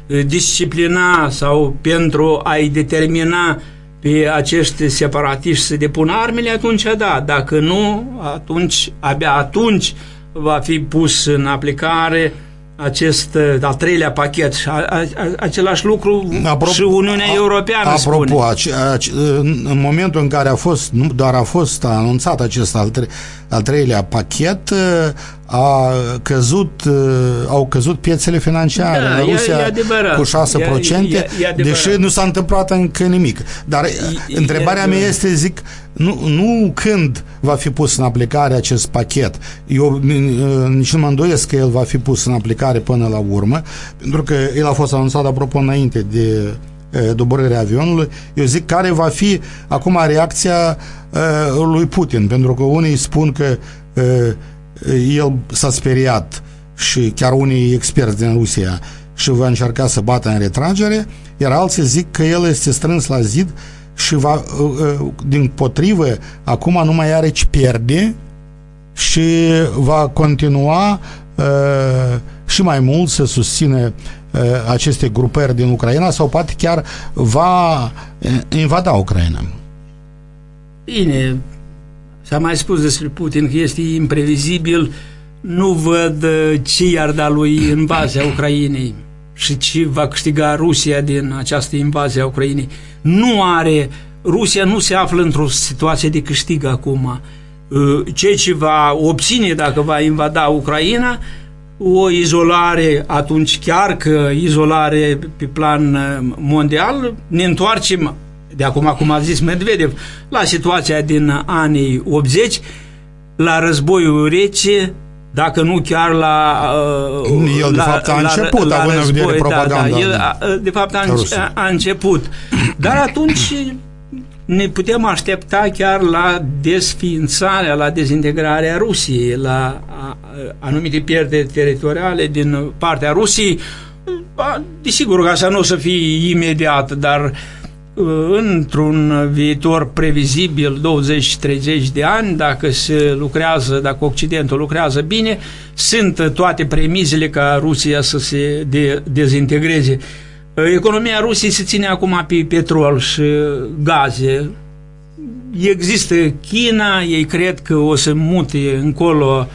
Speaker 2: eh, disciplina sau pentru a-i determina pe acești separatiști să depună armele, atunci da. Dacă nu, atunci, abia atunci va fi pus în aplicare acest uh, al treilea pachet. Și a, a, a, același lucru
Speaker 1: Apropo-
Speaker 2: și Uniunea
Speaker 1: a-
Speaker 2: Europeană
Speaker 1: Apropo,
Speaker 2: spune.
Speaker 1: ace, ace, în, în momentul în care a fost, nu doar a fost anunțat acest al, tre, al treilea pachet, a căzut, au căzut piețele financiare
Speaker 2: Da,
Speaker 1: în
Speaker 2: e-
Speaker 1: Rusia
Speaker 2: e adevărat.
Speaker 1: cu 6%,
Speaker 2: E- e- e adevărat.
Speaker 1: deși nu s-a întâmplat încă nimic. Dar
Speaker 2: e
Speaker 1: întrebarea mea
Speaker 2: adevărat.
Speaker 1: este, zic, nu, nu când va fi pus în aplicare acest pachet. Eu n- nici nu mă îndoiesc că el va fi pus în aplicare până la urmă, pentru că el a fost anunțat apropo înainte de e, doborârea avionului. Eu zic care va fi acum reacția e, lui Putin, pentru că unii spun că e, el s-a speriat și chiar unii experți din Rusia și va încerca să bată în retragere, iar alții zic că el este strâns la zid și va, uh, uh, din potrivă, acum nu mai are ce pierde și va continua uh, și mai mult să susține uh, aceste grupări din Ucraina sau poate chiar va uh, invada Ucraina.
Speaker 2: Bine, s-a mai spus despre Putin că este imprevizibil, nu văd uh, ce i-ar da lui invazia Ucrainei și ce va câștiga Rusia din această invazie a Ucrainei. Nu are, Rusia nu se află într-o situație de câștig acum. Uh, Ceea ce va obține dacă va invada Ucraina, o izolare, atunci chiar că izolare pe plan uh, mondial, ne întoarcem de acum, cum a zis Medvedev, la situația din anii 80, la războiul rece, dacă nu chiar la...
Speaker 1: Uh, el, de la, fapt, a la, început, la, având în vedere propaganda. Da, da, el,
Speaker 2: a, de fapt, a, a, a început. Dar atunci ne putem aștepta chiar la desființarea, la dezintegrarea Rusiei, la anumite pierderi teritoriale din partea Rusiei. Desigur că asta nu o să fie imediat, dar într-un viitor previzibil 20-30 de ani, dacă se lucrează, dacă Occidentul lucrează bine, sunt toate premizele ca Rusia să se de- dezintegreze. Economia Rusiei se ține acum pe petrol și gaze. Există China, ei cred că o să mute încolo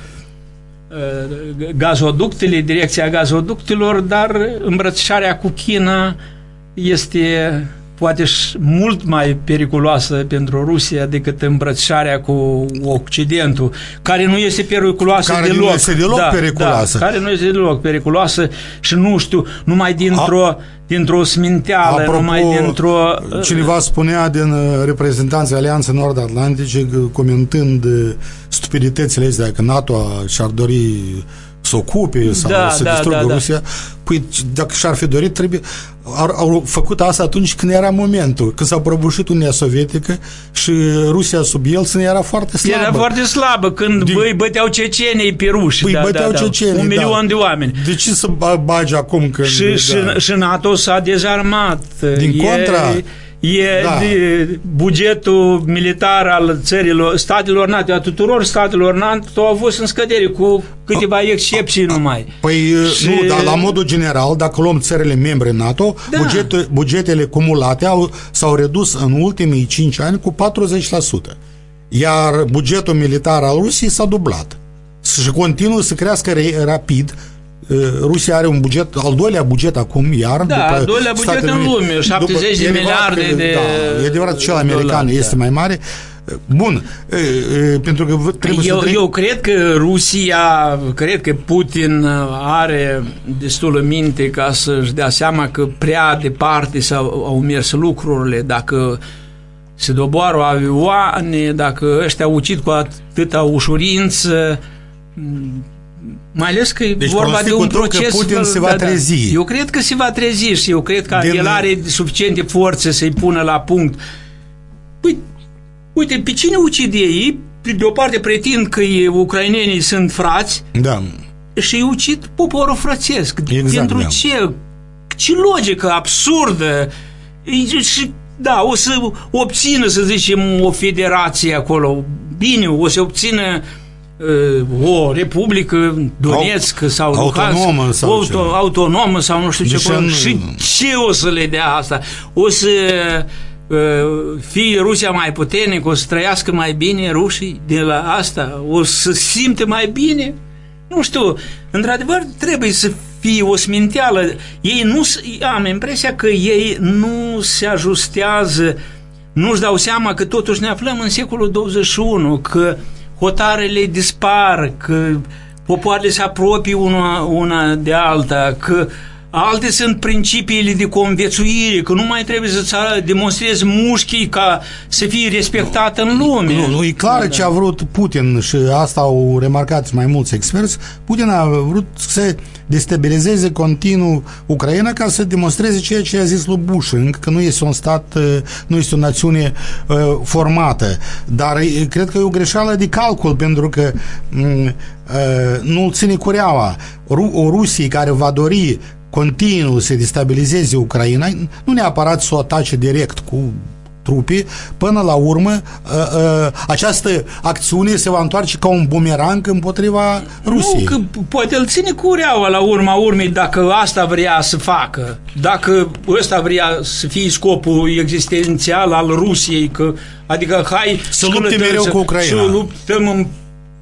Speaker 2: gazoductele, direcția gazoductelor, dar îmbrățișarea cu China este poate și mult mai periculoasă pentru Rusia decât îmbrățișarea cu Occidentul, care nu este periculoasă
Speaker 1: care
Speaker 2: deloc.
Speaker 1: nu este deloc
Speaker 2: da,
Speaker 1: periculoasă.
Speaker 2: Da, care nu este deloc periculoasă și nu știu, numai dintr-o, A, dintr-o sminteală,
Speaker 1: apropo,
Speaker 2: numai dintr-o...
Speaker 1: Cineva spunea din uh, reprezentanții Alianței Nord-Atlantice, comentând uh, stupiditățile astea, că NATO și-ar dori să ocupe sau
Speaker 2: Da,
Speaker 1: să
Speaker 2: da,
Speaker 1: distrugă
Speaker 2: da,
Speaker 1: Rusia. Păi dacă și-ar fi dorit, trebuie... Au, au făcut asta atunci când era momentul, când s-a prăbușit Uniunea Sovietică și Rusia sub Yeltsin era foarte slabă.
Speaker 2: Era foarte slabă când
Speaker 1: Din-
Speaker 2: băi băteau cecenii pe ruși.
Speaker 1: Păi
Speaker 2: da,
Speaker 1: băteau
Speaker 2: da, da.
Speaker 1: cecenii,
Speaker 2: Un
Speaker 1: da.
Speaker 2: milion de oameni.
Speaker 1: De ce să ba- bagi acum când...
Speaker 2: Și, și,
Speaker 1: da.
Speaker 2: și NATO s-a dezarmat.
Speaker 1: Din
Speaker 2: e,
Speaker 1: contra.
Speaker 2: E
Speaker 1: Da.
Speaker 2: de, bugetul militar al țărilor, statelor NATO, a tuturor statelor NATO a fost în scădere cu câteva excepții numai.
Speaker 1: Păi
Speaker 2: Și-
Speaker 1: nu, dar la modul general, dacă luăm țările membre NATO,
Speaker 2: Da.
Speaker 1: bugete, bugetele cumulate au, s-au redus în ultimii 5 ani cu 40%. Iar bugetul militar al Rusiei s-a dublat. Și continuă să crească re- rapid. Uh, Rusia are un buget, al doilea buget acum, iar
Speaker 2: Da,
Speaker 1: după
Speaker 2: al doilea buget
Speaker 1: Statele
Speaker 2: în
Speaker 1: Unite.
Speaker 2: lume, 70 de
Speaker 1: e adevărat
Speaker 2: miliarde
Speaker 1: că-
Speaker 2: de
Speaker 1: Da, e adevărat, cel american
Speaker 2: dolari,
Speaker 1: este
Speaker 2: da.
Speaker 1: mai mare. Bun, uh, uh, pentru că v- trebuie
Speaker 2: Eu,
Speaker 1: să...
Speaker 2: eu cred că Rusia, cred că Putin are destul în minte ca să-și dea seama că prea departe s-au au mers lucrurile, dacă se doboară avioane, dacă ăștia au ucid cu atâta ușurință, m, mai ales că e
Speaker 1: Deci
Speaker 2: vorba de un
Speaker 1: pronosticul tău că
Speaker 2: proces...
Speaker 1: Putin
Speaker 2: fără-
Speaker 1: se va trezi.
Speaker 2: Eu cred că se va trezi și eu cred că
Speaker 1: Din-
Speaker 2: el are suficiente forțe să-i pună la punct. Păi, uite, pe cine ucide ei? Pe de o parte pretind că e, ucrainenii sunt frați
Speaker 1: Da.
Speaker 2: și îi ucid poporul frățesc.
Speaker 1: Exact,
Speaker 2: Pentru
Speaker 1: da.
Speaker 2: ce? Ce logică absurdă! E- Și da, o să obțină, să zicem, o federație acolo. Bine, o să obțină uh, o republică Donetsk
Speaker 1: Au-
Speaker 2: sau
Speaker 1: autonomă
Speaker 2: Luhansk,
Speaker 1: sau
Speaker 2: auto,
Speaker 1: ce.
Speaker 2: autonomă sau nu știu ce
Speaker 1: Deci
Speaker 2: acolo.
Speaker 1: în-
Speaker 2: Și ce o să le dea asta? O să uh, fie Rusia mai puternică, o să trăiască mai bine rușii de la asta, o să simte mai bine? Nu știu, într-adevăr trebuie să fie o sminteală. Ei nu, s- am impresia că ei nu se ajustează, nu-și dau seama că totuși ne aflăm în secolul 21, că hotarele dispar, că popoarele se apropie una, una de alta, că alte sunt principiile de conviețuire, că nu mai trebuie să-ți demonstrezi mușchii ca să fii respectat în lume.
Speaker 1: Nu, nu, e clar ce a vrut Putin și asta au remarcat mai mulți experți. Putin a vrut să destabilizeze continuu Ucraina ca să demonstreze ceea ce a zis lui Bush, încă că nu este un stat, uh, nu este o națiune uh, formată. Dar e- cred că e o greșeală de calcul, pentru că m, uh, nu ține cureaua. Ru- o Rusie care va dori continuu să destabilizeze Ucraina, nu neapărat să o atace direct cu trupe, până la urmă uh, uh, această acțiune se va întoarce ca un bumerang împotriva Rusiei.
Speaker 2: Nu, că poate îl ține cureaua la urma urmei dacă asta vrea să facă, dacă ăsta vrea să fie scopul existențial al Rusiei, că, adică hai
Speaker 1: Să lupte
Speaker 2: scălătăm,
Speaker 1: mereu
Speaker 2: să-
Speaker 1: cu Ucraina.
Speaker 2: Să luptăm în,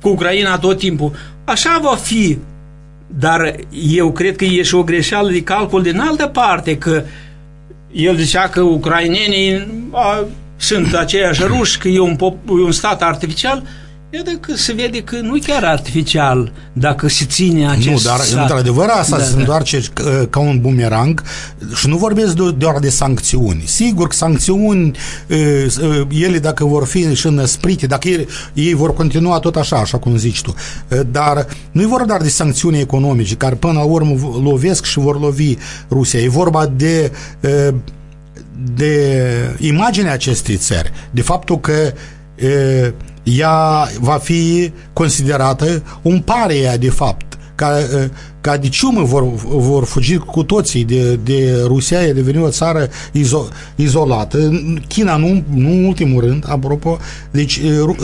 Speaker 2: cu Ucraina tot timpul. Așa va fi, dar eu cred că e și o greșeală de calcul din altă parte, că el zicea că ucrainenii a, sunt aceiași ruși, că e un, pop, e un stat artificial. Iată că se vede că nu e chiar artificial dacă se ține acest
Speaker 1: Nu, dar
Speaker 2: sat.
Speaker 1: într-adevăr asta
Speaker 2: Da,
Speaker 1: se
Speaker 2: da.
Speaker 1: întoarce uh, ca un bumerang și nu vorbesc do- doar de sancțiuni. Sigur că sancțiuni, uh, uh, ele dacă vor fi și înăsprite, dacă ei, ei vor continua tot așa, așa cum zici tu, uh, dar nu e vorba doar de sancțiuni economice, care până la urmă v- lovesc și vor lovi Rusia. E vorba de uh, de imaginea acestei țări, de faptul că e, ea va fi considerată un paria de fapt, ca, e, ca de ciumă vor, vor fugi cu toții de, de Rusia, e devenit o țară izo, izolată. China nu, nu în ultimul rând, apropo, deci e, Ru-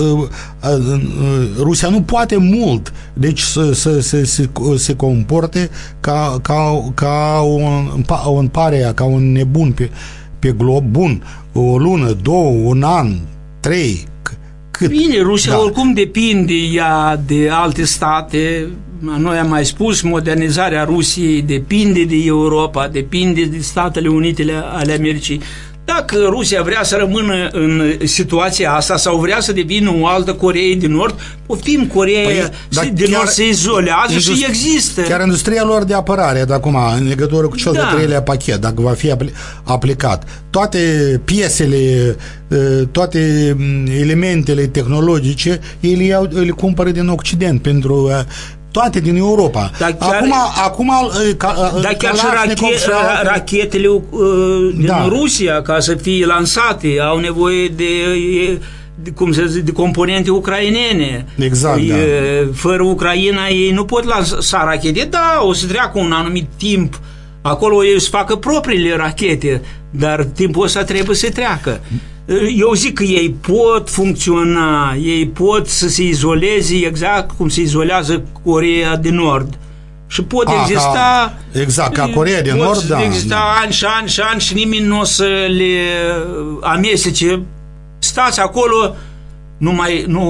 Speaker 1: e, e, Rusia nu poate mult deci să, să, să, să se comporte ca, ca, ca un, un paria, ca un nebun pe, pe glob, bun, o lună, două, un an, trei, c- cât?
Speaker 2: Bine, Rusia
Speaker 1: Da.
Speaker 2: oricum depinde ea de alte state. Noi am mai spus, modernizarea Rusiei depinde de Europa, depinde de Statele Unite ale Americii. Dacă Rusia vrea să rămână în situația asta sau vrea să devină o altă Coreea din Nord, poftim Coreea
Speaker 1: Păi,
Speaker 2: păi,
Speaker 1: dar
Speaker 2: din
Speaker 1: chiar
Speaker 2: Nord se izolează și
Speaker 1: industri-
Speaker 2: există.
Speaker 1: Chiar industria lor de apărare, de acum, în legătură cu cel
Speaker 2: Da.
Speaker 1: de treilea pachet, dacă va fi apl- aplicat, toate piesele, eh, toate mm, elementele tehnologice, ele le, iau, le cumpără din Occident pentru eh, toate din Europa.
Speaker 2: Dar chiar-
Speaker 1: acum, acum eh, ca, eh,
Speaker 2: Dar chiar și,
Speaker 1: Kalashnikov
Speaker 2: rache,
Speaker 1: și alte-
Speaker 2: rachetele uh, din
Speaker 1: Da.
Speaker 2: Rusia, ca să fie lansate, au nevoie de, e, de cum să zic, de componente ucrainene.
Speaker 1: Exact,
Speaker 2: E,
Speaker 1: da.
Speaker 2: Fără Ucraina ei nu pot lansa rachete. Da, o să treacă un anumit timp Acolo ei să facă propriile rachete, dar timpul ăsta trebuie să treacă. Eu zic că ei pot funcționa, ei pot să se izoleze exact cum se izolează Coreea de Nord. Și pot
Speaker 1: A,
Speaker 2: exista...
Speaker 1: ca- exact, ca Coreea de
Speaker 2: pot
Speaker 1: Nord, da,
Speaker 2: exista
Speaker 1: da.
Speaker 2: ani și ani și ani și nimeni nu o să le amestece. Stați acolo, nu mai nu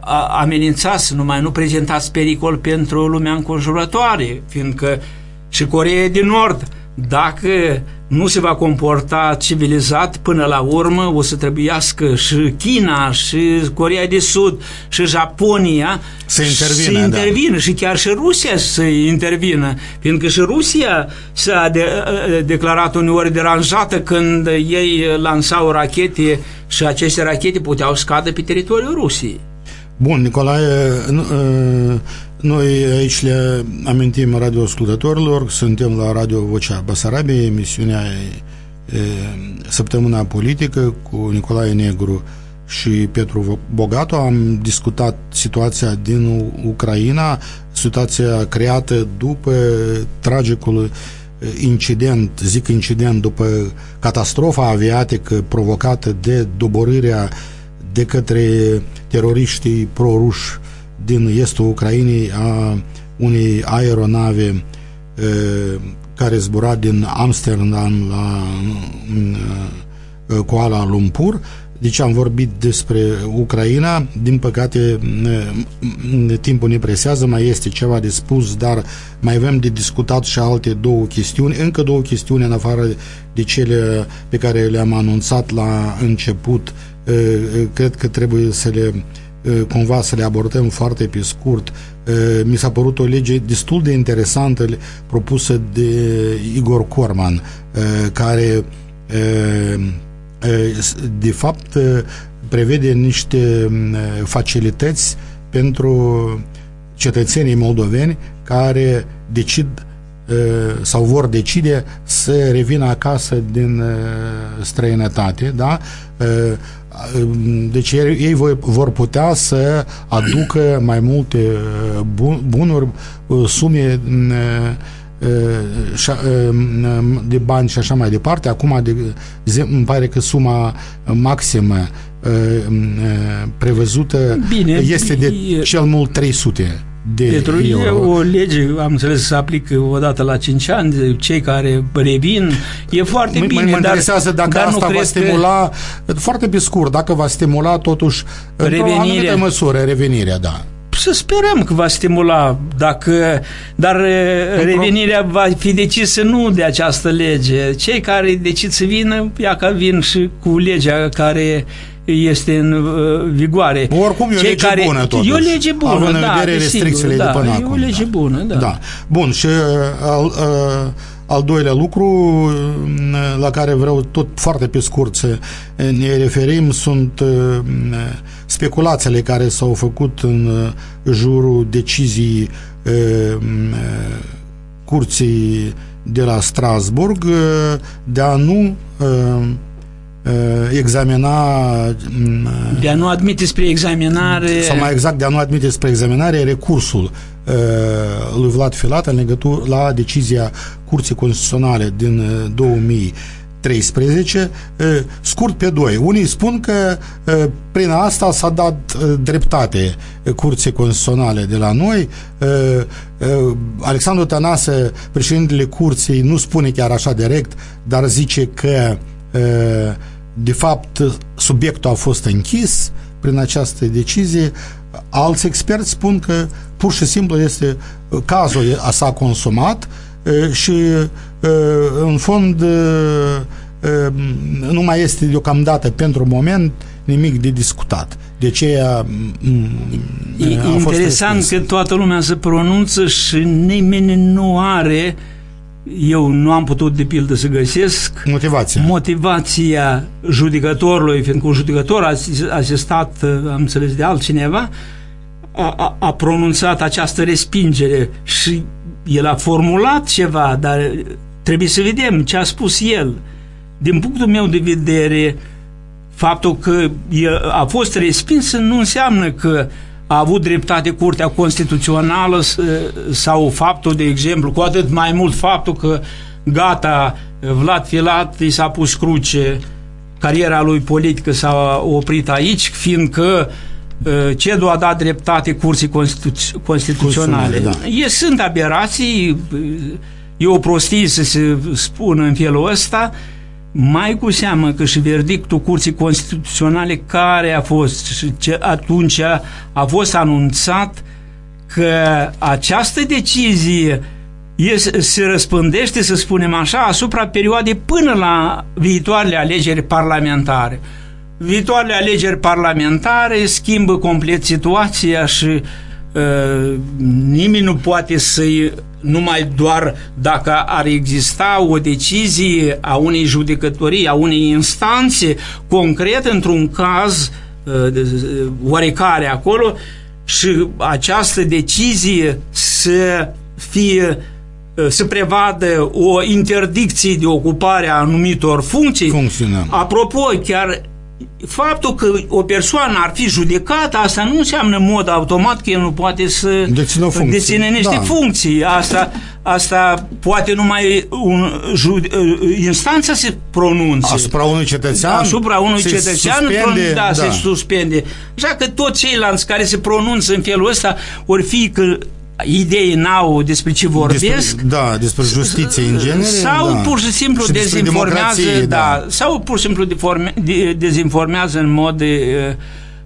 Speaker 2: a- amenințați, nu mai nu prezentați pericol pentru lumea înconjurătoare, fiindcă și Coreea de Nord, dacă nu se va comporta civilizat până la urmă, o să trebuiască și China, și Coreea de Sud, și Japonia
Speaker 1: Să intervină,
Speaker 2: să
Speaker 1: da.
Speaker 2: intervină și chiar și Rusia să intervină, fiindcă și Rusia s-a de, declarat uneori deranjată când ei lansau rachete și aceste rachete puteau scade pe teritoriul Rusiei.
Speaker 1: Bun, Nicolae, n- uh, noi aici le amintim radioascultătorilor, suntem la Radio Vocea Basarabiei, emisiunea e, e, Săptămâna Politică cu Nicolae Negru și Petru Bogato. Am discutat situația din U- Ucraina, situația creată după tragicul incident, zic incident, după catastrofa aviatică provocată de doborârea de către teroriștii proruși din estul Ucrainei a unei aeronave e, care zbura din Amsterdam la e, Kuala Lumpur. Deci am vorbit despre Ucraina. Din păcate, e, timpul ne presează, mai este ceva de spus, dar mai avem de discutat și alte două chestiuni, încă două chestiuni în afară de cele pe care le-am anunțat la început. E, e, Cred că trebuie să le e, cumva să le abordăm foarte pe scurt. E, Mi s-a părut o lege destul de interesantă propusă de Igor Corman, e, care e, de fapt prevede niște facilități pentru cetățenii moldoveni care decid sau vor decide să revină acasă din străinătate, da? Deci ei vor putea să aducă mai multe bunuri, sume de bani și așa mai departe. Acum de, îmi pare că suma maximă prevăzută
Speaker 2: Bine,
Speaker 1: este de
Speaker 2: e,
Speaker 1: cel mult 300 de
Speaker 2: Petru,
Speaker 1: euro.
Speaker 2: e o lege, am înțeles, se aplică o dată la 5 ani, cei care revin, e foarte
Speaker 1: mă,
Speaker 2: bine.
Speaker 1: Mă
Speaker 2: dar,
Speaker 1: interesează dacă
Speaker 2: dar
Speaker 1: asta
Speaker 2: nu
Speaker 1: va stimula, că... foarte pe scurt, dacă va stimula totuși într-o anumită măsură revenirea, da
Speaker 2: să sperăm că va stimula, dacă, dar revenirea va fi decisă nu de această lege. Cei care decid să vină, ia că vin și cu legea care este în uh, vigoare.
Speaker 1: Oricum e o
Speaker 2: Cei
Speaker 1: lege
Speaker 2: care,
Speaker 1: bună totuși.
Speaker 2: E o lege bună,
Speaker 1: având în
Speaker 2: da,
Speaker 1: vedere
Speaker 2: desigur,
Speaker 1: restricțiile
Speaker 2: da,
Speaker 1: de până
Speaker 2: e
Speaker 1: acum.
Speaker 2: o lege
Speaker 1: da.
Speaker 2: bună, da.
Speaker 1: da. Bun, și uh, al, uh, al doilea lucru uh, la care vreau tot foarte pe scurt să ne referim sunt uh, speculațiile care s-au făcut în uh, jurul decizii uh, uh, curții de la Strasburg uh, de a nu uh, uh, examina mm,
Speaker 2: De a nu admite spre examinare...
Speaker 1: sau mai exact de a nu admite spre examinare recursul uh, lui Vlad Filat în legătură la decizia Curții Constituționale din uh, 2013 uh, scurt pe doi. Unii spun că uh, prin asta s-a dat uh, dreptate Curții Constituționale de la noi. Uh, uh, Alexandru Tănase, președintele Curții, nu spune chiar așa direct, dar zice că uh, de fapt subiectul a fost închis prin această decizie. Alți experți spun că pur și simplu este cazul a s-a consumat uh, și uh, în fond uh, nu mai este deocamdată pentru moment nimic de discutat. De ce a,
Speaker 2: E
Speaker 1: a fost
Speaker 2: interesant
Speaker 1: respins.
Speaker 2: că toată lumea se pronunță și nimeni nu are eu nu am putut de pildă să găsesc
Speaker 1: Motivația.
Speaker 2: motivația judecătorului, fiindcă un judecător asis- asistat, am înțeles, de altcineva, a, a, a pronunțat această respingere și el a formulat ceva, dar trebuie să vedem ce a spus el. Din punctul meu de vedere, faptul că el a fost respins nu înseamnă că a avut dreptate Curtea Constituțională s- sau faptul, de exemplu, cu atât mai mult faptul că gata, Vlad Filat i s-a pus cruce, cariera lui politică s-a oprit aici, fiindcă uh, CEDU a dat dreptate Curții Constitu- Constituționale.
Speaker 1: Constituționale,
Speaker 2: E, sunt aberații, e o prostie să se spună în felul ăsta, mai cu seamă că și verdictul Curții Constituționale care a fost și ce atunci a fost anunțat că această decizie este, se răspândește, să spunem așa, asupra perioadei până la viitoarele alegeri parlamentare. Viitoarele alegeri parlamentare schimbă complet situația și uh, nimeni nu poate să-i numai doar dacă ar exista o decizie a unei judecătorii, a unei instanțe concret într-un caz uh, de- oarecare acolo și această decizie să fie uh, să prevadă o interdicție de ocupare a anumitor funcții.
Speaker 1: Funcționă.
Speaker 2: Apropo, chiar faptul că o persoană ar fi judecată, asta nu înseamnă în mod automat că el nu poate să
Speaker 1: Dețină funcții.
Speaker 2: deține niște
Speaker 1: Da.
Speaker 2: funcții. Asta, asta poate numai un jud, instanța se pronunțe.
Speaker 1: Asupra unui cetățean
Speaker 2: Asupra unui
Speaker 1: se
Speaker 2: cetățean
Speaker 1: suspende,
Speaker 2: într-un- da, se suspende. Așa că toți ceilalți care se pronunță în felul ăsta ori fi că idei n-au despre ce vorbesc
Speaker 1: despre, da, despre justiție în genere
Speaker 2: sau
Speaker 1: da.
Speaker 2: pur și simplu
Speaker 1: și despre
Speaker 2: dezinformează
Speaker 1: democrație,
Speaker 2: da, sau pur și simplu deforme, de, dezinformează în mod e,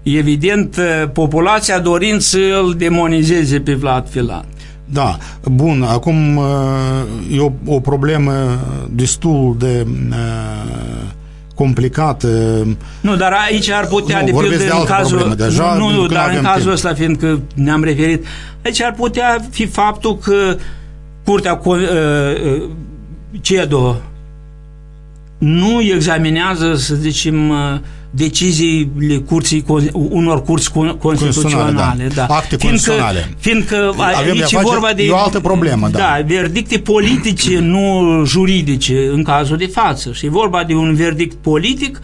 Speaker 2: evident e, populația dorind să-l demonizeze pe Vlad Filat.
Speaker 1: Da, bun, acum e o, o problemă destul de uh, complicată.
Speaker 2: Nu, dar aici ar putea,
Speaker 1: Nu,
Speaker 2: de
Speaker 1: vorbesc
Speaker 2: pildă,
Speaker 1: de
Speaker 2: în
Speaker 1: altă
Speaker 2: cazul...
Speaker 1: problemă deja,
Speaker 2: nu, nu,
Speaker 1: când
Speaker 2: dar în
Speaker 1: avem
Speaker 2: cazul
Speaker 1: timp.
Speaker 2: ăsta, fiindcă ne-am referit, aici ar putea fi faptul că Curtea Co- uh, uh, CEDO nu examinează, să zicem, uh, deciziile curții, con- unor curți con- constituționale.
Speaker 1: da. Acte constituționale.
Speaker 2: Fiindcă
Speaker 1: Avem
Speaker 2: aici
Speaker 1: de-a
Speaker 2: e
Speaker 1: face-
Speaker 2: vorba de...
Speaker 1: e o altă problemă, da.
Speaker 2: Da, verdicte politice, nu juridice, în cazul de față. Și e vorba de un verdict politic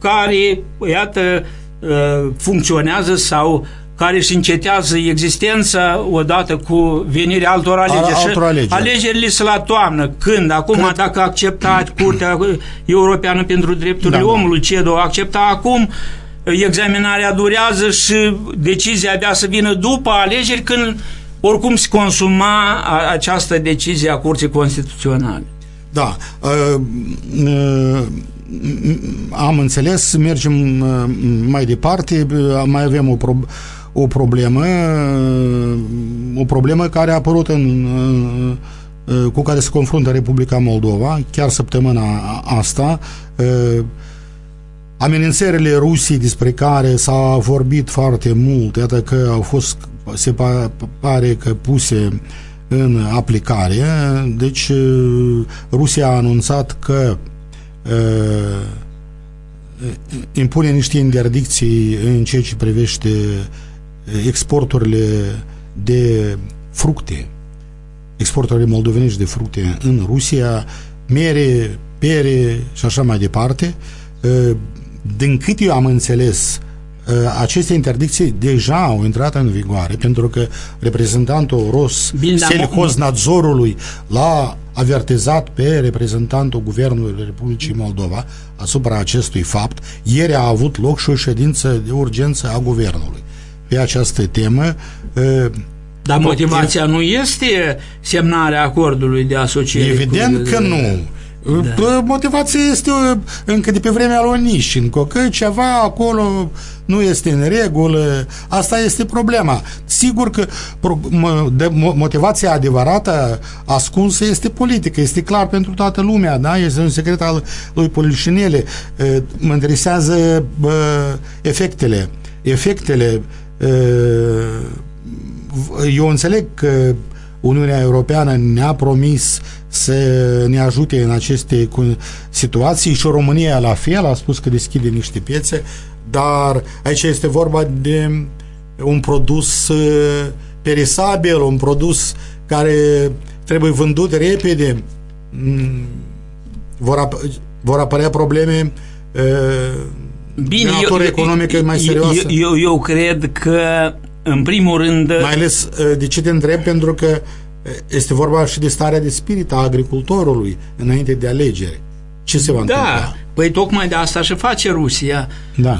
Speaker 2: care, iată, uh, funcționează sau care își încetează existența odată cu venirea altor alegeri. Și
Speaker 1: altor alegeri.
Speaker 2: Alegerile sunt la toamnă. Când? Acum,
Speaker 1: Când?
Speaker 2: dacă accepta Curtea Europeană pentru Drepturile
Speaker 1: Da, da.
Speaker 2: Omului, CEDO accepta acum, examinarea durează și decizia abia să vină după alegeri când oricum se consuma a- această decizie a Curții Constituționale.
Speaker 1: Da. Uh, uh, am înțeles, mergem uh, mai departe, uh, mai avem o, pro- o problemă, uh, o problemă care a apărut în, uh, uh, cu care se confruntă Republica Moldova, chiar săptămâna asta. Uh, amenințările Rusiei despre care s-a vorbit foarte mult, iată că au fost, se pare că puse în aplicare. Deci Rusia a anunțat că uh, impune niște interdicții în ceea ce privește exporturile de fructe, exporturile moldovenești de fructe în Rusia, mere, pere și așa mai departe. Din cât eu am înțeles, aceste interdicții deja au intrat în vigoare pentru că reprezentantul Ros Nadzorului l-a avertizat pe reprezentantul Guvernului Republicii Moldova asupra acestui fapt. Ieri a avut loc și o ședință de urgență a Guvernului pe această temă.
Speaker 2: Dar motivația nu este semnarea acordului de asociere?
Speaker 1: Evident că nu. Da. Motivația este încă de pe vremea lui Nișinco, că ceva acolo nu este în regulă, asta este problema. Sigur că motivația adevărată ascunsă este politică, este clar pentru toată lumea, da? este un secret al lui Polișinele. Mă interesează efectele. Efectele eu înțeleg că Uniunea Europeană ne-a promis să ne ajute în aceste situații și România la fel a spus că deschide niște piețe, dar aici este vorba de un produs uh, perisabil, un produs care trebuie vândut repede. Mm, vor, ap vor apărea probleme uh, Bine, de eu, economică mai serioasă.
Speaker 2: Eu, eu, eu cred că în primul rând...
Speaker 1: Mai ales uh, de ce te întreb, pentru că este vorba și de starea de spirit a agricultorului înainte de alegeri. Ce se va
Speaker 2: da,
Speaker 1: întâmpla?
Speaker 2: Păi tocmai de asta și face Rusia.
Speaker 1: Da.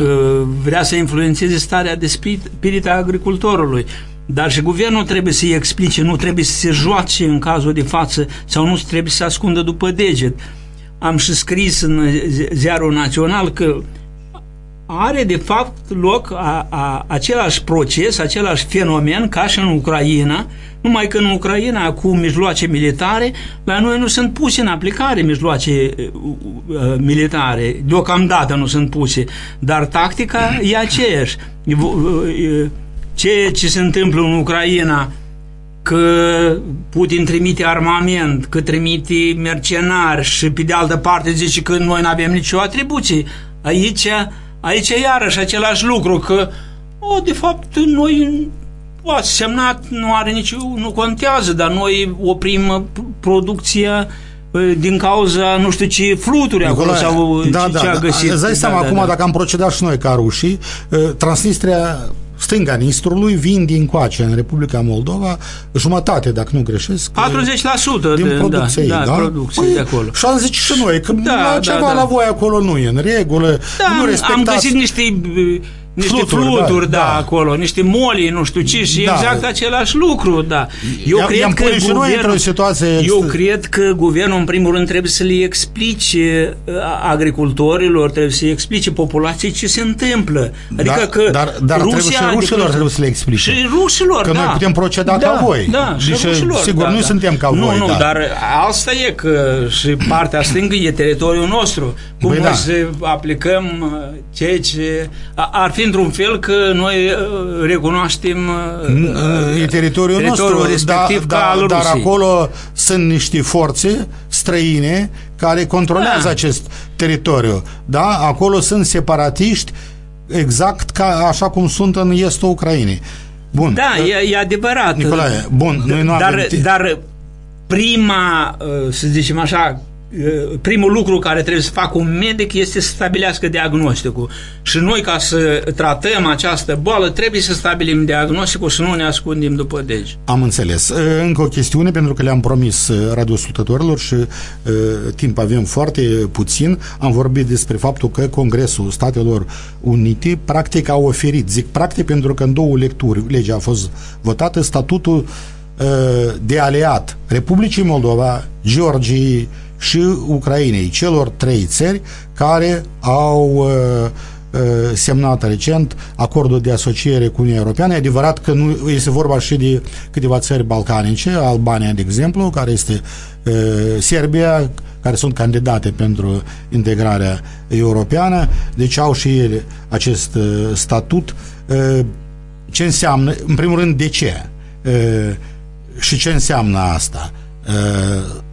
Speaker 2: Vrea să influențeze starea de spirit a agricultorului. Dar și guvernul trebuie să-i explice, nu trebuie să se joace în cazul de față sau nu trebuie să se ascundă după deget. Am și scris în ziarul național că are de fapt loc a, a, același proces, același fenomen ca și în Ucraina, numai că în Ucraina cu mijloace militare, la noi nu sunt puse în aplicare mijloace uh, uh, militare, deocamdată nu sunt puse, dar tactica e aceeași. Uh, ceea ce se întâmplă în Ucraina, că Putin trimite armament, că trimite mercenari și pe de altă parte zice că noi nu avem nicio atribuție, aici Aici e iarăși același lucru, că, o, de fapt, noi ați semnat, nu are nici, nu contează, dar noi oprim producția din cauza nu știu ce fluturi acolo sau
Speaker 1: da,
Speaker 2: ce,
Speaker 1: da,
Speaker 2: ce a găsit.
Speaker 1: Da, îți dai seama da, acum da. dacă am procedat și noi ca rușii, Transnistria stânga Nistrului vin din coace în Republica Moldova jumătate, dacă nu greșesc 40%
Speaker 2: din
Speaker 1: de, producție,
Speaker 2: da,
Speaker 1: da?
Speaker 2: da? producție păi, de acolo.
Speaker 1: Și am zice și noi că da, ceva da, da. la voi acolo nu e în regulă,
Speaker 2: da,
Speaker 1: nu respectați...
Speaker 2: am găsit niște niște fluturi, fluturi da, da, da, acolo, niște moli, nu știu ce, și da. exact același lucru, da.
Speaker 1: Eu cred că guvernul, situație
Speaker 2: eu cred că guvernul, în primul rând, trebuie să le explice uh, agricultorilor, trebuie să le explice populației ce se întâmplă. Adică da, că
Speaker 1: dar, dar Rusia, trebuie și rușilor trebuie să le explice.
Speaker 2: Și rușilor,
Speaker 1: Că
Speaker 2: da.
Speaker 1: noi putem proceda
Speaker 2: da,
Speaker 1: ca voi.
Speaker 2: Da, și, și rușilor,
Speaker 1: sigur,
Speaker 2: da,
Speaker 1: nu
Speaker 2: da.
Speaker 1: suntem ca
Speaker 2: nu,
Speaker 1: voi.
Speaker 2: Nu,
Speaker 1: da.
Speaker 2: dar asta e că și partea stângă e teritoriul nostru. Cum Băi, noi da. să aplicăm uh, ceea ce ar fi într-un fel că noi uh, recunoaștem
Speaker 1: uh, e teritoriul,
Speaker 2: teritoriul
Speaker 1: nostru,
Speaker 2: respectiv
Speaker 1: da,
Speaker 2: ca
Speaker 1: da,
Speaker 2: al
Speaker 1: dar
Speaker 2: Rusiei.
Speaker 1: acolo sunt niște forțe străine care controlează
Speaker 2: Da.
Speaker 1: acest teritoriu. Da? Acolo sunt separatiști exact ca așa cum sunt în estul Ucrainei. Bun.
Speaker 2: Da, e, e adevărat.
Speaker 1: Nicolae, bun, noi nu
Speaker 2: dar,
Speaker 1: avem timp.
Speaker 2: dar prima, uh, să zicem așa, uh, primul lucru care trebuie să facă un medic este să stabilească diagnosticul. Și noi, ca să tratăm această boală, trebuie să stabilim diagnosticul și nu ne ascundim după degi.
Speaker 1: Am înțeles. Încă o chestiune, pentru că le-am promis radioascultătorilor și uh, timp avem foarte puțin. Am vorbit despre faptul că Congresul Statelor Unite practic a oferit, zic practic pentru că în două lecturi legea a fost votată, statutul uh, de aliat Republicii Moldova, Georgiei și Ucrainei, celor trei țări care au uh, uh, semnat recent acordul de asociere cu Uniunea Europeană. E adevărat că nu este vorba și de câteva țări balcanice, Albania, de exemplu, care este uh, Serbia, care sunt candidate pentru integrarea europeană, deci au și ele acest uh, statut. Uh, ce înseamnă, în primul rând, de ce? Uh, și ce înseamnă asta?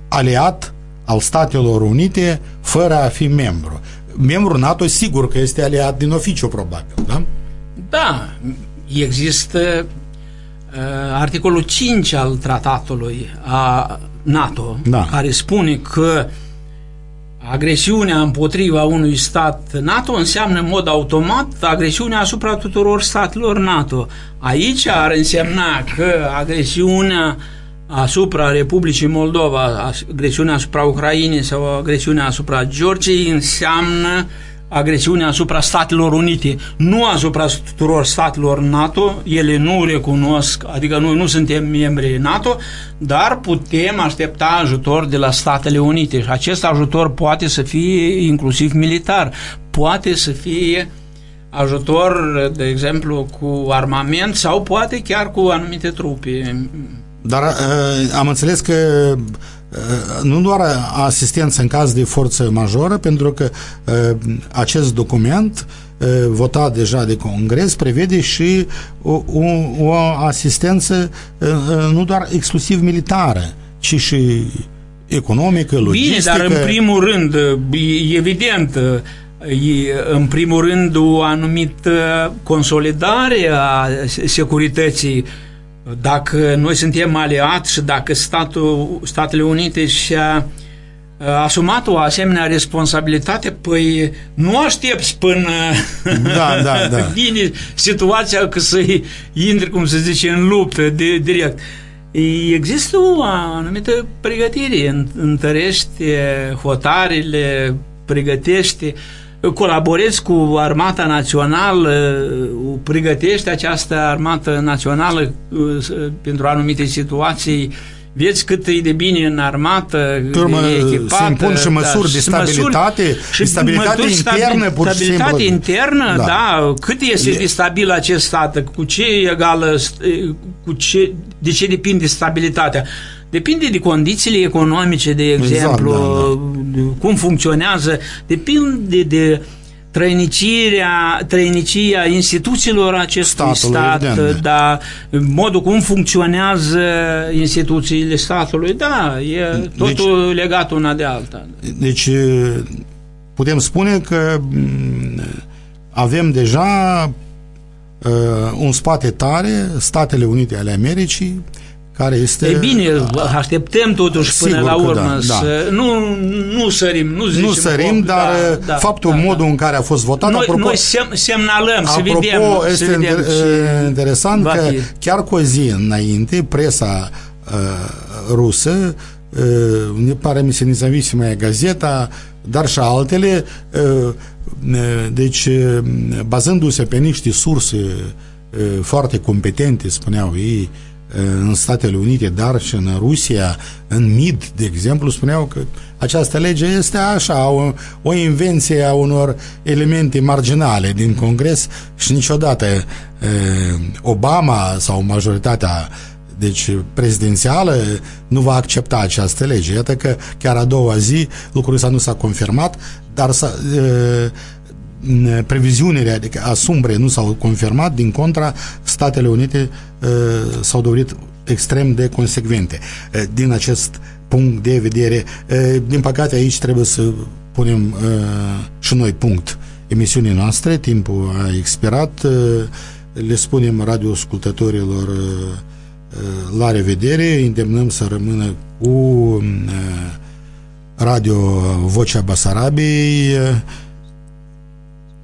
Speaker 1: Aliat al Statelor Unite fără a fi membru. Membru NATO sigur că este aliat din oficiu, probabil, da?
Speaker 2: Da, există uh, articolul 5 al tratatului a NATO,
Speaker 1: Da.
Speaker 2: care spune că agresiunea împotriva unui stat NATO înseamnă în mod automat agresiunea asupra tuturor statelor NATO. Aici ar însemna că agresiunea asupra Republicii Moldova, agresiunea asupra Ucrainei sau agresiunea asupra Georgiei înseamnă agresiunea asupra Statelor Unite, nu asupra tuturor statelor NATO, ele nu recunosc, adică noi nu suntem membri NATO, dar putem aștepta ajutor de la Statele Unite și acest ajutor poate să fie inclusiv militar, poate să fie ajutor, de exemplu, cu armament sau poate chiar cu anumite trupe.
Speaker 1: Dar uh, am înțeles că uh, nu doar asistență în caz de forță majoră, pentru că uh, acest document uh, votat deja de Congres prevede și o, o, o asistență uh, uh, nu doar exclusiv militară, ci și economică, logistică.
Speaker 2: Bine, dar în primul rând, e evident, e, în primul rând o anumită consolidare a securității dacă noi suntem aliați și dacă statul, Statele Unite și-a asumat o asemenea responsabilitate, păi nu aștepți până
Speaker 1: Da, da, da.
Speaker 2: vine situația că să intri, cum se zice, în luptă de, direct. Există o anumită pregătire, întărește hotarele, pregătește colaborezi cu Armata Națională, pregătești această Armată Națională pentru anumite situații, vezi cât e de bine în armată,
Speaker 1: Turmă,
Speaker 2: echipată.
Speaker 1: se impun și măsuri da, de stabilitate,
Speaker 2: măsuri,
Speaker 1: și stabilitate
Speaker 2: măsuri,
Speaker 1: internă, pur și
Speaker 2: stabilitate
Speaker 1: simplu.
Speaker 2: internă, da. da. Cât este
Speaker 1: E-
Speaker 2: de stabil acest stat, cu ce egală, cu ce, de ce depinde stabilitatea? Depinde de condițiile economice, de exemplu,
Speaker 1: da,
Speaker 2: de cum funcționează, depinde de trăinicirea, trăinicia instituțiilor acestui
Speaker 1: Statului,
Speaker 2: stat,
Speaker 1: evident.
Speaker 2: da, modul cum funcționează instituțiile statului, da, e totul legat una de alta.
Speaker 1: Deci putem spune că m, avem deja uh, un spate tare, Statele Unite ale Americii, care este...
Speaker 2: E bine, așteptăm totuși până
Speaker 1: Sigur
Speaker 2: la
Speaker 1: că
Speaker 2: urmă
Speaker 1: da,
Speaker 2: să nu, nu sărim, nu zicem
Speaker 1: nu sărim,
Speaker 2: hop,
Speaker 1: dar
Speaker 2: da, da,
Speaker 1: faptul,
Speaker 2: da,
Speaker 1: modul
Speaker 2: da.
Speaker 1: în care a fost votat,
Speaker 2: Noi,
Speaker 1: apropo,
Speaker 2: noi sem, semnalăm, să
Speaker 1: apropo
Speaker 2: vedem,
Speaker 1: este
Speaker 2: să vedem
Speaker 1: inter-
Speaker 2: ce
Speaker 1: interesant
Speaker 2: va
Speaker 1: că
Speaker 2: fi.
Speaker 1: chiar cu o zi înainte, presa uh, rusă, uh, ne pare mi se nezavisimая gazeta, dar și altele, uh, uh, deci uh, bazându-se pe niște surse uh, foarte competente, spuneau ei, uh, în Statele Unite, dar și în Rusia, în MID, de exemplu, spuneau că această lege este așa, o, o invenție a unor elemente marginale din Congres și niciodată uh, Obama sau majoritatea deci prezidențială nu va accepta această lege. Iată că chiar a doua zi lucrul ăsta nu s-a confirmat, dar s-a, uh, previziunile adică a sumbre nu s-au confirmat, din contra, Statele Unite uh, s-au dovedit extrem de consecvente. Uh, din acest punct de vedere, uh, din păcate aici trebuie să punem uh, și noi punct emisiunii noastre, timpul a expirat, uh, le spunem radioascultătorilor uh, uh, la revedere, îndemnăm să rămână cu uh, Radio Vocea Basarabiei, uh,